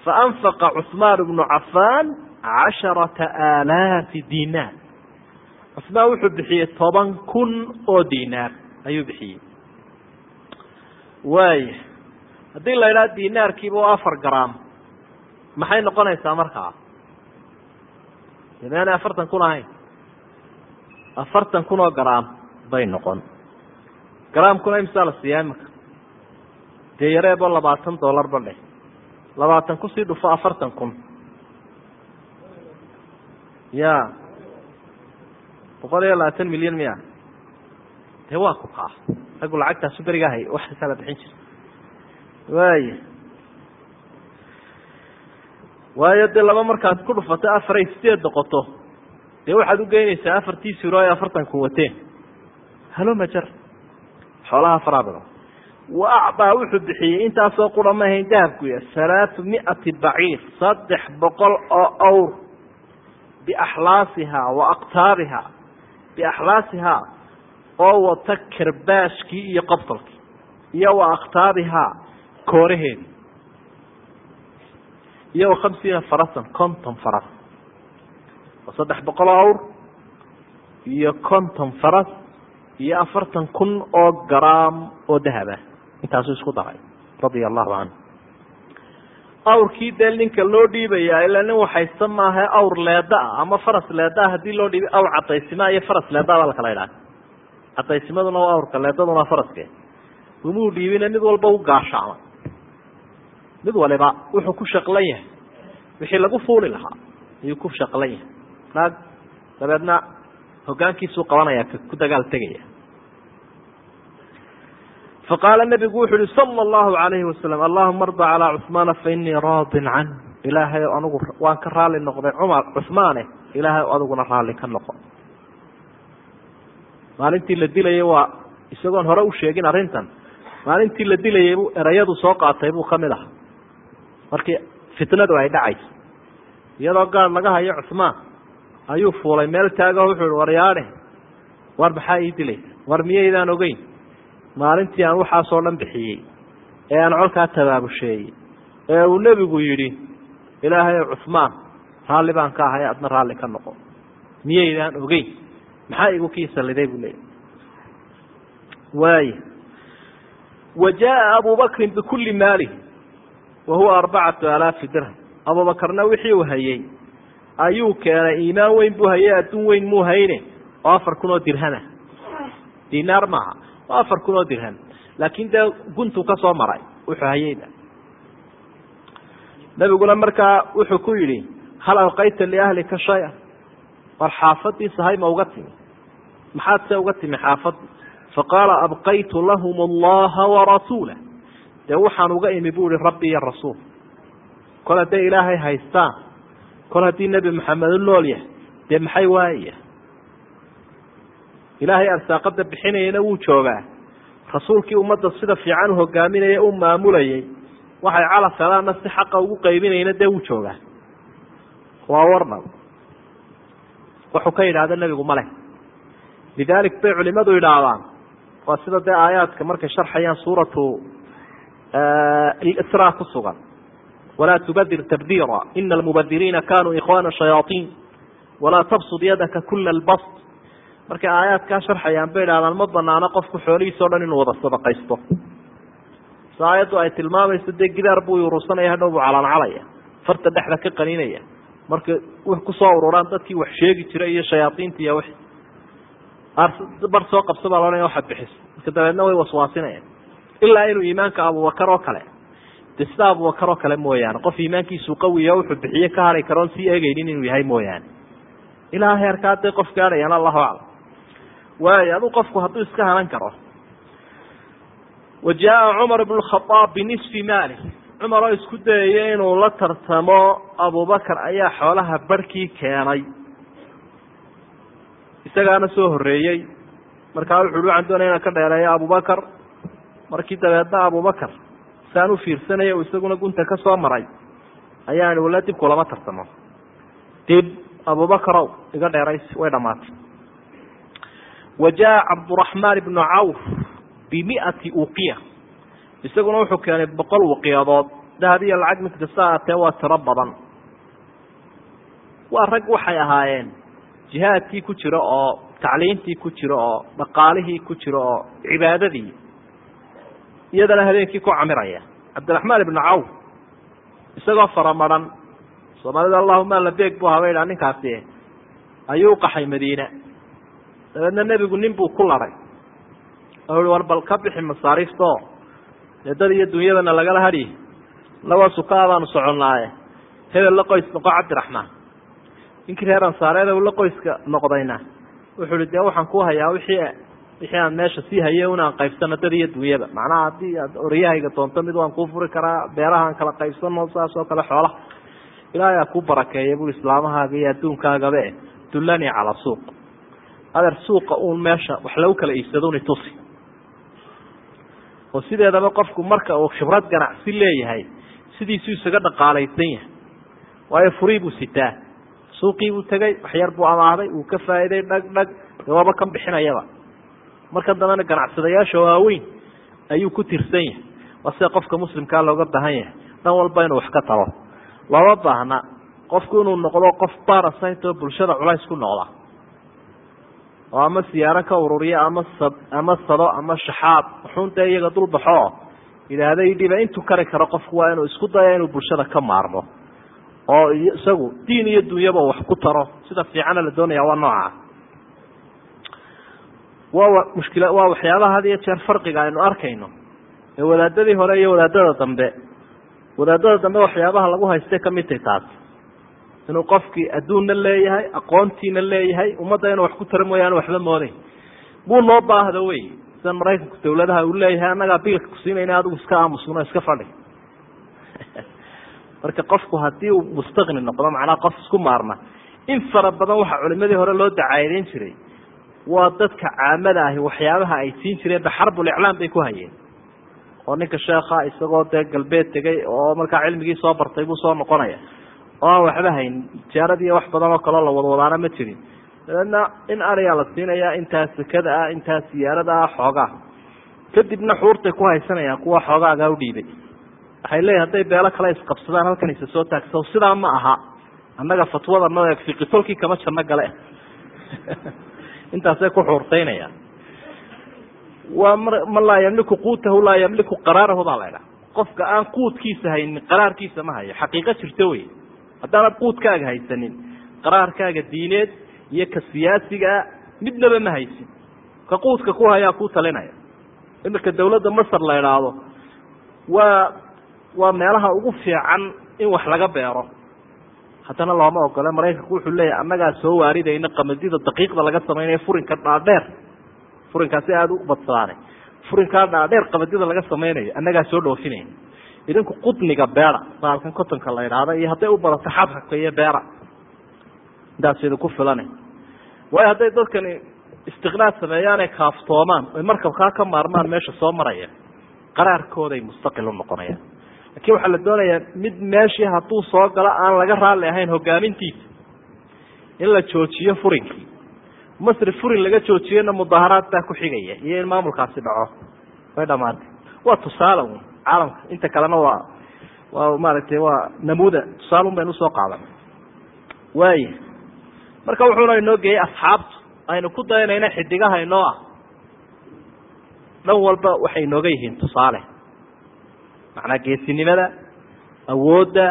S2: Fa anfaqa cusmaan bnu cafaan casharata aalaafi dinaar cusmaan wuxuu bixiyey toban kun oo dinaar ayuu bixiyey. Waaya haddii la idhaha dinaarkiiba waa afar gram maxay noqonaysaa markaa demaana afartan kun ahayn. Afartan kun oo gram bay noqon. Gramkuna imsaa la siiyaa imika dee yareebo labaatan dollar ba dheh labaatan ku sii dhufo afartan kun. Ya boqol iyo labaatan milyan miya. Dee waa ku kaa raggu lacagtaasu beriga hay waxaasaa la bixin jira waaya waayo dee laba markaad ku dhufato afaray sideed noqoto dee waxaad ugeynaysaa afartii siro ay afartanku wateen. Halo majar xoolaha faraha badan. Wa acdaa wuxuu bixiyey intaasoo qura ma ahayn dahabkuya halaatu miati baciir saddex boqol oo awr biaxlaasihaa wa aktaabihaa biaxlaasihaa oo wata karbaashkii iyo qabtalkii iyo wa aktaabihaa kooraheedi iyo wa khamsiina farasan konton faras oo saddex boqol awr iyo konton faras iyo afartan kun oo garaam oo dahaba intaasuu isku daray radia allahu canhu awrkii dee ninka loo dhiibaya ilaa nin waxaysta maaha awr leeda ah ama faras leedaa haddii loo dhiibay awr cadaysima iyo faras leedaa baa la kala idhaha cadaysimaduna waa awrka leedaduna faraske umuu dhiibine mid walba u gaashaamay mid waliba wuxuu ku shaqlan yahay. Wixii lagu fuuli lahaa ayuu ku shaqlan yahay. Naag dabeedna hogaankiisuu qabanaya ku dagaal tegaya faqaala nabigu wuxu uhi sala allahu alayhi wasalam allahuma arda calaa cusmaana fa inii raadin can ilaahay o anigu waan ka raali noqday cumar cusmaane ilaahay adiguna raali ka noqo maalintii la dilayay waa isagoon hore u sheegin arrintan maalintii la dilayay buu erayadu soo qaatay buu ka mid ahaa markii fitnadu ay dhacayso iyadoo gaad laga hayo cusmaan ayuu fuulay meel taago wuxuu ihi war yaadhe war maxaa ii dilaysa war miyaydaan ogeyn maalintii aan waxaasoo dhan bixiyey ee aan colkaa tabaabusheeyey ee uu nebigu yidhi ilaahay cusmaan raalli baan ka ahay adna raalli ka noqo. Miyaydaan ogeyn? Maxaa igu kii salliday buu leeyay waaya wa jaaa abu bakrin bikulli maalihi wa huwa arbacatu alaafi dirham. Abubakarna wixii uu hayey ayuu keenay iimaan weyn buu hayey adduun weyn muu hayne? Oo afar kun oo dirhama dinaar maaha waa afar kun oo dirham. Laakin dee guntu ka soo maray wuxuu hayeyba nabiguna markaa wuxuu ku yidhi hal alqayta liahlika shaya war xaafadii sahay ma uga timi. Maxaad se uga timi xaafadii faqaala abqaytu lahum allaha warasuulah dee waxaan uga imi bu ihi rabbi iyo rasuul. Kol hadday ilaahay haystaan kol haddii nebi maxamed u nool yahay dee maxay waayaya ilaahay arsaaqada bixinayana wuu joogaa. Rasuulkii ummadda sida fiican hogaaminaya u maamulayay waxay calaf helaana si xaqa ugu qaybinayna dee wuu joogaa. Waa warnab wuxuu ka yidhahda nebigu male lidaalik bay culimadu yidhaahdaan. Waa sida dee aayaadka markay sharxayaan suuratu isra ku sugan. Walaa tubadir tabdiira. Ina almubadiriina kanuu ikhwana shayaaiin walaa tabsud yadaka kula lbast markay aayaadkaa sharxayaan bay idhahdaan ma banaano qofku xoolihiisa o dhan inuu wada sadaqaysto si aayaddu ay tilmaamayso dee gidaar buu yurusanaya hadhow buu calaancalaya farta dhexda ka qaninaya. Marka w ku soo ururaan dadkii wax sheegi jiray iyo shayaaiinta iyo w bar soo qabsa baa loodhanaya waxaad bixiso marka dabeedna way waswaasinayaan ilaa inuu iimaanka abubakar oo kale. De sida abubakar oo kale mooyaane qof iimaankiisu qawiya wuxuu bixiye ka hari karoon sii eegeynin inuu yahay mooyaane. Ilaa heerkaa dee qof gaadhayaan allahu aclam waayo aduu qofku hadduu iska hanan karo. Wa jaa cumar bnu khaaab binisfi maali. Cumar oo isku dayaya inuu la tartamo abubakar ayaa xoolaha barhkii keenay. Isagaana soo horeeyey markaa wuxu uhi waxaan doonaya inaan ka dheereeyo abubakar markii dabeedna abubakar saan u fiirsanaya uu isaguna gunta ka soo maray ayaan wala dib kulama tartamo. Dib abubakarow iga dheerays way dhamaatay wa jaa cabduraxmaan ibnu cawf bimiati uqiya isaguna wuxuu keenay boqol wuqiyadood dahab iyo lacag mid kasta aatee waa tiro badan waa rag waxay ahaayeen jihaadkii ku jiro oo tacliintii ku jiro oo dhaqaalihii ku jiro oo cibaadadii iyadana habeenkii ku camiraya cabdiraxmaan ibnu cawf isagoo faramaran soomaalida allahuma la beeg bu haba idhaa ninkaasi ayuu qaxay madiine dabeedna nebigu nin buu ku laray. Oo i war bal ka bixi masaariiftao dee dad iyo dunyadana lagala hadhi. Inagoo sukaa baanu soconnaaye hebel la qoys noqo cabdiraxmaan ninkii reer ansaareed la qoyska noqdayna. Wuxuu ihi dee waxaan ku hayaa wixii wixii aan meesha sii haye unaan qaybsano dad iyo dunyada. Macnaha haddii aad oryahayga doonto mid waan kuu furi karaa beerahaan kala qaybsano saas oo kale xoolaha. Ilaahay aa ku barakeeya bui islaamahaaga iyo adduunkaagabe dullanii calaa suuq adeer suuqa uun meesha wax lagu kala iibsadoni tusi. Oo sideedaba qofku marka uu khibrad ganacsi leeyahay sidiisuu isaga dhaqaalaysan yahay. Waayo furii buu sitaa. Suuqii buu tegey waxyar buu amaahday uu ka faa'iiday dhag dhag waaba kan bixinayaba. Marka dambena ganacsadayaasha waaweyn ayuu ku tirsan yahay. Waa sida qofka muslimkaa looga baahan yahay. Dhan walba inuu wax ka talo looma baahna qofku inuu noqdo qof barasite oo bulshada culays ku noqda oo ama siyaaro ka ururiya ama sad ama sado ama shaxaad wuxuun dee iyaga dulbaxoo yidhaahda idhiba intuu kari karo qofku waa inuu isku daya inuu bulshada ka maarmo. Oo isagu diin iyo dunyaba wax ku taro sida fiicana la doonaya waa nooca. Waa mushkila waa waxyaabaha had iyo jeer farqiga aynu arkayno. Ee wadaadadii hore iyo wadaadada dambe. Wadaadada dambe waxyaabaha lagu haystay ka mid tahy taas inuu qofkii adduunna leeyahay aqoontiina leeyahay ummadda inuu wax ku tara mooyaane waxba mooday buu noo baahda wey. Sida maraykanku dawladaha uu leeyahay annagaa biilka kusiinayna adigu iska aamusno iska fadhi. Marka qofku haddii uu mustaqni noqdo macnaha qof isku maarma in fara badan waxa culimadii hore loo dacaadeyn jiray waa dadka caamada ahi waxyaabaha ay siin jireen ba xarbuliclaam bay ku hayeen. Oo ninka sheekha isagoo dee galbeed tegay oo markaa cilmigii soo bartay buu soo noqonaya oo aan waxba hayn tijaaradiiyo wax badan oo kaloo la wadwadaana ma jirin dabeedna in ariyaa la siinaya intaas sekada ah intaas siyaarada ah xoogaa. Kadibna xuurtay ku haysanayaan kuwa xoogaagaa udhiibay waxay leeyihiin hadday beelo kale isqabsadaan halkan isa soo taagsa sidaa ma aha. Annaga fatwada eeg fiqitolkii kama janno gale. Intaasay ku xuurtaynayaan. Waa man laa yamliku quutahu laa yamliku qaraarahu baa la ydhaha qofka aan quudkiisa haynin qaraarkiisa ma hayo. Xaqiiqo jirto wey haddaanad quudkaaga haysanin qaraarkaaga diineed iyo ka siyaasigaa midnaba ma haysin. Ka quudka ku hayaa ku talinaya. Iminka dawladda masar la idhaahdo waa waa meelaha ugu fiican in wax laga beero. Haddana looma ogole maraykanku wuxuu leeyahay annagaa soo waaridayna qamadida daqiiqda laga samaynayo furinka dhaadheer. Furinkaasi aada u badsadaane furinkaa dhaadheer qamadida laga samaynayo annagaa soo dhoofinayna idinku qudniga beera baalkan cotonka la idhaahda iyo hadday u badato xabxabka iyo beera intaas idinku filane waayo hadday dadkani istiqnaad sameeyaanay kaaftoomaan oy markabkaa ka maarmaan meesha soo maraya qaraarkooday mustaqil u noqonayaan. Lakin waxaa la doonayaa mid meeshii hadduu soo galo aan laga raalli ahayn hogaamintiisa in la joojiyo furinkii. Masri furin laga joojiyena mudaaharaad baa ku xigaya iyo in maamulkaasi dhaco. Way dhamaatay waa tusaale un caalamka. Inta kalena waa waa maaragtay waa namuuda. Tusaalun baynu u soo qaadan. Waaya marka wuxuuna inoo geeyey asxaabtu aynu ku dayanayna xidigaha inoo ah. Dhan walba waxay inooga yihiin tusaale. Macnaa geesinimada awoodda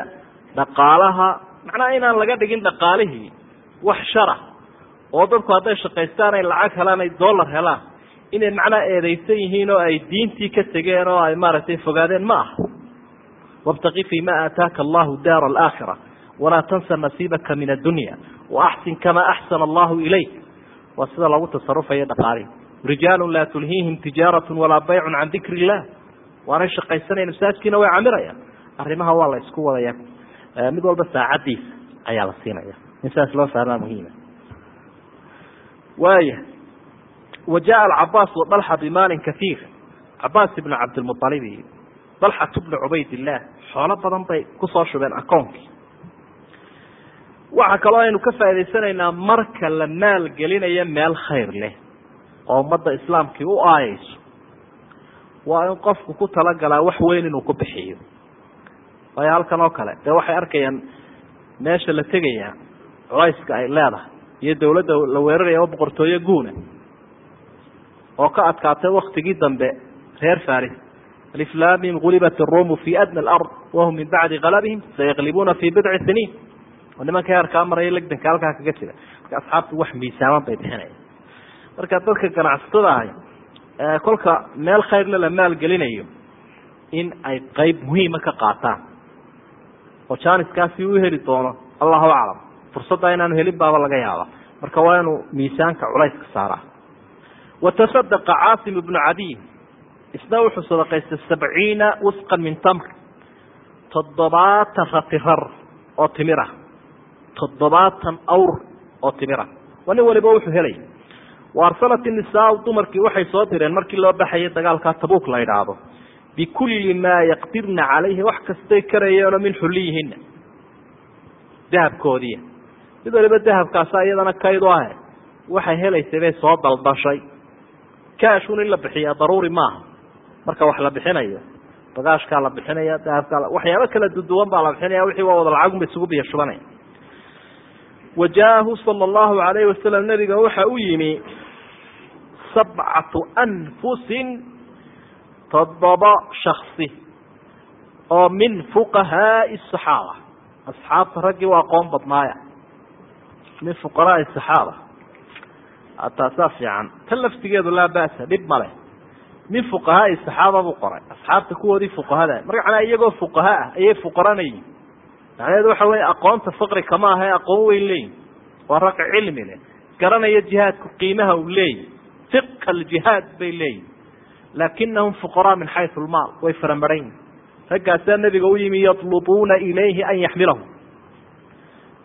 S2: dhaqaalaha. Macnaha inaan laga dhigin dhaqaalihii wax shara. Oo dadku hadday shaqaystaan ay lacag helaan ay dollar helaan inay macnaha eedeysan yihiin oo ay diintii ka tegeen oo ay maaragtay fogaadeen ma aha. Wabtaqi fi ma aataaka allahu daara alaakhira walaa tansa nasiibaka min addunya waaxsin kamaa axsana allahu ilayk. Waa sida lagu tasarufaya dhaqaalihi rijaalu laa tulhiihim tijaaratu walaa baycun can dikri illah waanay shaqaysanayn masaajkiina way camirayaan arrimaha waa la isku wadaya. Mid walba saacadiisa ayaa la siinaya. In saas loo fahmaa muhiima waaya wa jaءa alcabaas wadalxa bimaalin kaiir cabaas ibnu cabdilmualib iyo dalxatu bnu cubaydillaah xoolo badan bay ku soo shubeen akoonkii waxaa kaloo aynu ka faa'idaysanaynaa marka la maalgelinayo meel khayr leh oo ummadda islaamkii u aayeyso waa in qofku ku talagalaa wax weyn inuu ku bixiyo waayo halkan oo kale dee waxay arkayaan meesha la tegayaa culayska ay leedahay iyo dawladda la weeraraya oo boqortooyo guuna oo ka adkaatay waktigii dambe reer faris aliflamim gulibat arumu fi adna alard wahum min bacdi galabihim sayaqlibuuna fi bidci siniin. Oo nimanka heerkaa maraya legdanka halkaa kaga jira. Marka asxaabtu wax miisaaman bay bixinaya marka dadka ganacsatada ahay kolka meel khayrle la maalgelinayo in ay qeyb muhiima ka qaataan. Oo janiskaasi u heli doono allahu aclam. Fursadda inaanu helin baaba laga yaaba marka waa inuu miisaanka culayska saaraa watasadaqa caasim ibnu cadiy isna wuxuu sadaqaystay sabciina wusqan min tamr toddobaatan ratirar oo timir ah toddobaatan awr oo timir ah waa nin waliba wuxuu helaya wa arsalat inisaau dumarkii waxay soo direen markii loo baxayay dagaalkaa tabuuk la idhaahdo bikulli maa yaqdirna calayhi wax kastay karayeenoo min xulliyihina dahabkoodiia mid waliba dahabkaasa iyadana kayd u ahe waxay helaysay bay soo daldashay kaashun in la bixiyaa daruuri maaha. Marka wax la bixinayo bagaashkaa la bixinaya waxyaabo kala duduwan baa la bixinaya wixii waa wada lacaguma isugu biyo shubanaya wa jaahu sala allahu alayhi wasalam nabiga waxa u yimi sabcatu anfusin toddoba shaksi oo min fuqahaai asaxaaba asxaabta raggii waa aqoon badnaaya. Min fuqaraai saxaaba taasaa fiican. Tan laftigeedu laa ba'sa dhib male min fuqahaai saxaaba buu qoray. Asxaabta kuwoodii fuqahada. Marka iyagoo fuqaha ah ayay fuqaranayiin macnaheedu waxa weeye aqoonta faqri kama aha aqoon weyn leeyihiin waa rag cilmi leh. Garanaya jihaadku qiimaha uu leeyihi fiqa aljihaad bay leeyihiin laakinahum fuqaraa min xayu lmaal way faramarayn raggaasaa nabiga u yimi yatlubuuna ilayhi an yaxmilahu.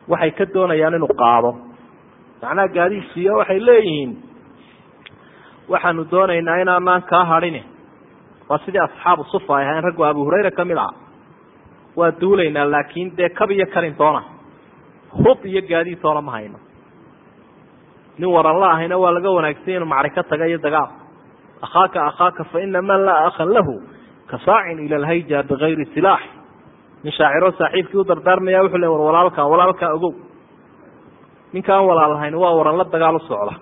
S2: Waxay ka doonayaan inuu qaado macnaha gaadiidsiiyo waxay leeyihiin. Waxaanu doonaynaa inaanaan kaa hadhine waa sidii asxaabu sufa ay ahayn raggu abu hurayra ka mid ah. Waa duulaynaa laakin dee kab iyo kalin toona hub iyo gaadiid toona ma hayno. Nin waran la ahayna waa laga wanaagsanya inuu macrika taga iyo dagaal. Akhaaka akhaaka fa ina man laa akhan lahu ka saacin ila lhayja bigayri silaax. Nin shaaciro saaxiibkii u dardaarmaya wuxuu le war walaalkaa walaalkaa ogow ninkaan walaalahayn waa waran la dagaal u socda.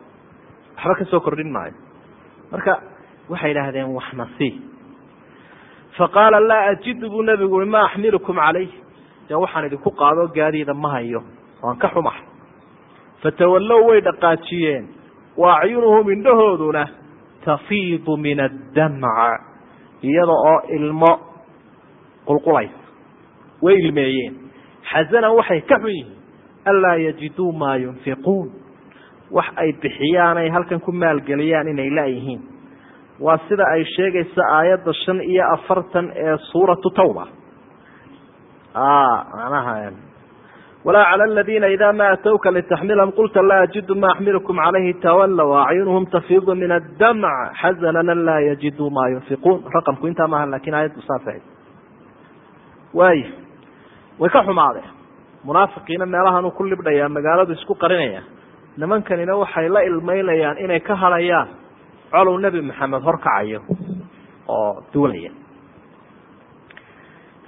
S2: Waxba ka soo kordhin maayo. Marka waxay idhaahdeen waxna sii faqaala laa ajidu buu nabigu ui ma axmilukum calayh dee waxaan idinku qaado gaadiida ma hayo waan ka xumahay fatawallow way dhaqaajiyeen. Wa acyunuhum indhahooduna tafiidu min addamc iyada oo ilmo qulqulaysa. Way ilmeeyeen. Xasanan waxay ka xun yihiin anlaa yajiduu maa yunfiquun wax ay bixiyaan ay halkan ku maalgeliyaan inay laayihiin waa sida ay sheegaysa aayadda shan iyo afartan ee suuratu tawba manaha walaa cala aladiina ida ma atowka litaxmilhum qulta laa ajidu ma axmilukum calayhi tawallow acyunuhum tafiidu min addamc xasanan an laa yajiduu maa yunfiquun raqamku intaa maaha laakiin aayaddu saasay waay way ka xumaadeen munaafiqiina meelahanuu ku libdhayaa magaaladu isku qarinaya nimankanina waxay la ilmeynayaan inay ka hadhayaan colow nebi maxamed horkacayo oo duulaya.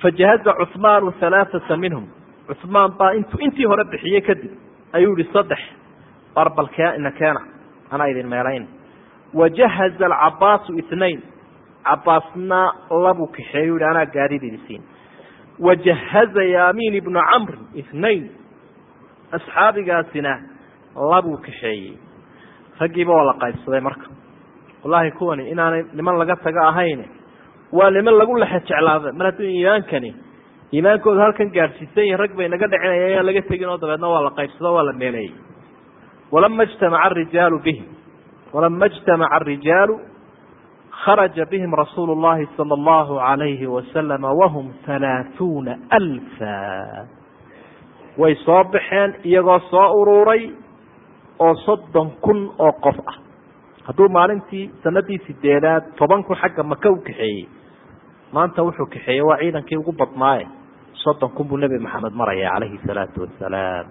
S2: Fajahaza cuhmaanu halaaata minhum. Cuhmaan baa intuu intii hore bixiyey kadib ayuu yihi saddex barbalkee ina keena. Anaa idin meelayn. Wajahaza alcabaasu itnain cabaasna labuu kaxeeyu yihi anaa gaadiid wajahaza yaamiin ibnu camr ithnain asxaabigaasina labuu kaxeeyey raggiiba waa la qaybsaday marka wallaahi kuwani inaanay niman laga tago ahayn waa niman lagu lexe jeclaaday mar hadduu iimaankani iimaankooda halkan gaadhsiisan yahi rag bay naga dhicinaya ayaan laga tegin oo dabeedna waa la qaybsado waa la meeleeyey walama ijtamaca arijaalu bihim walama ijtamaca arijaalu kharaja bihim rasuulu llahi sala allahu alayhi wasalama wahum halaahuuna alfa way soo baxeen iyagoo soo ururay oo soddon kun oo qof ah hadduu maalintii sanadii sideedaad toban kun xagga maka u kaxeeyey maanta wuxuu kaxeeyey waa ciidankii ugu badnaaye soddon kun buu nebi maxamed maraya calayhi salaatu wasalaam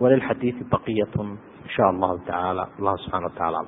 S2: walilxadiidi baqiyat in sha allahu tacaala allah subxana wa tacala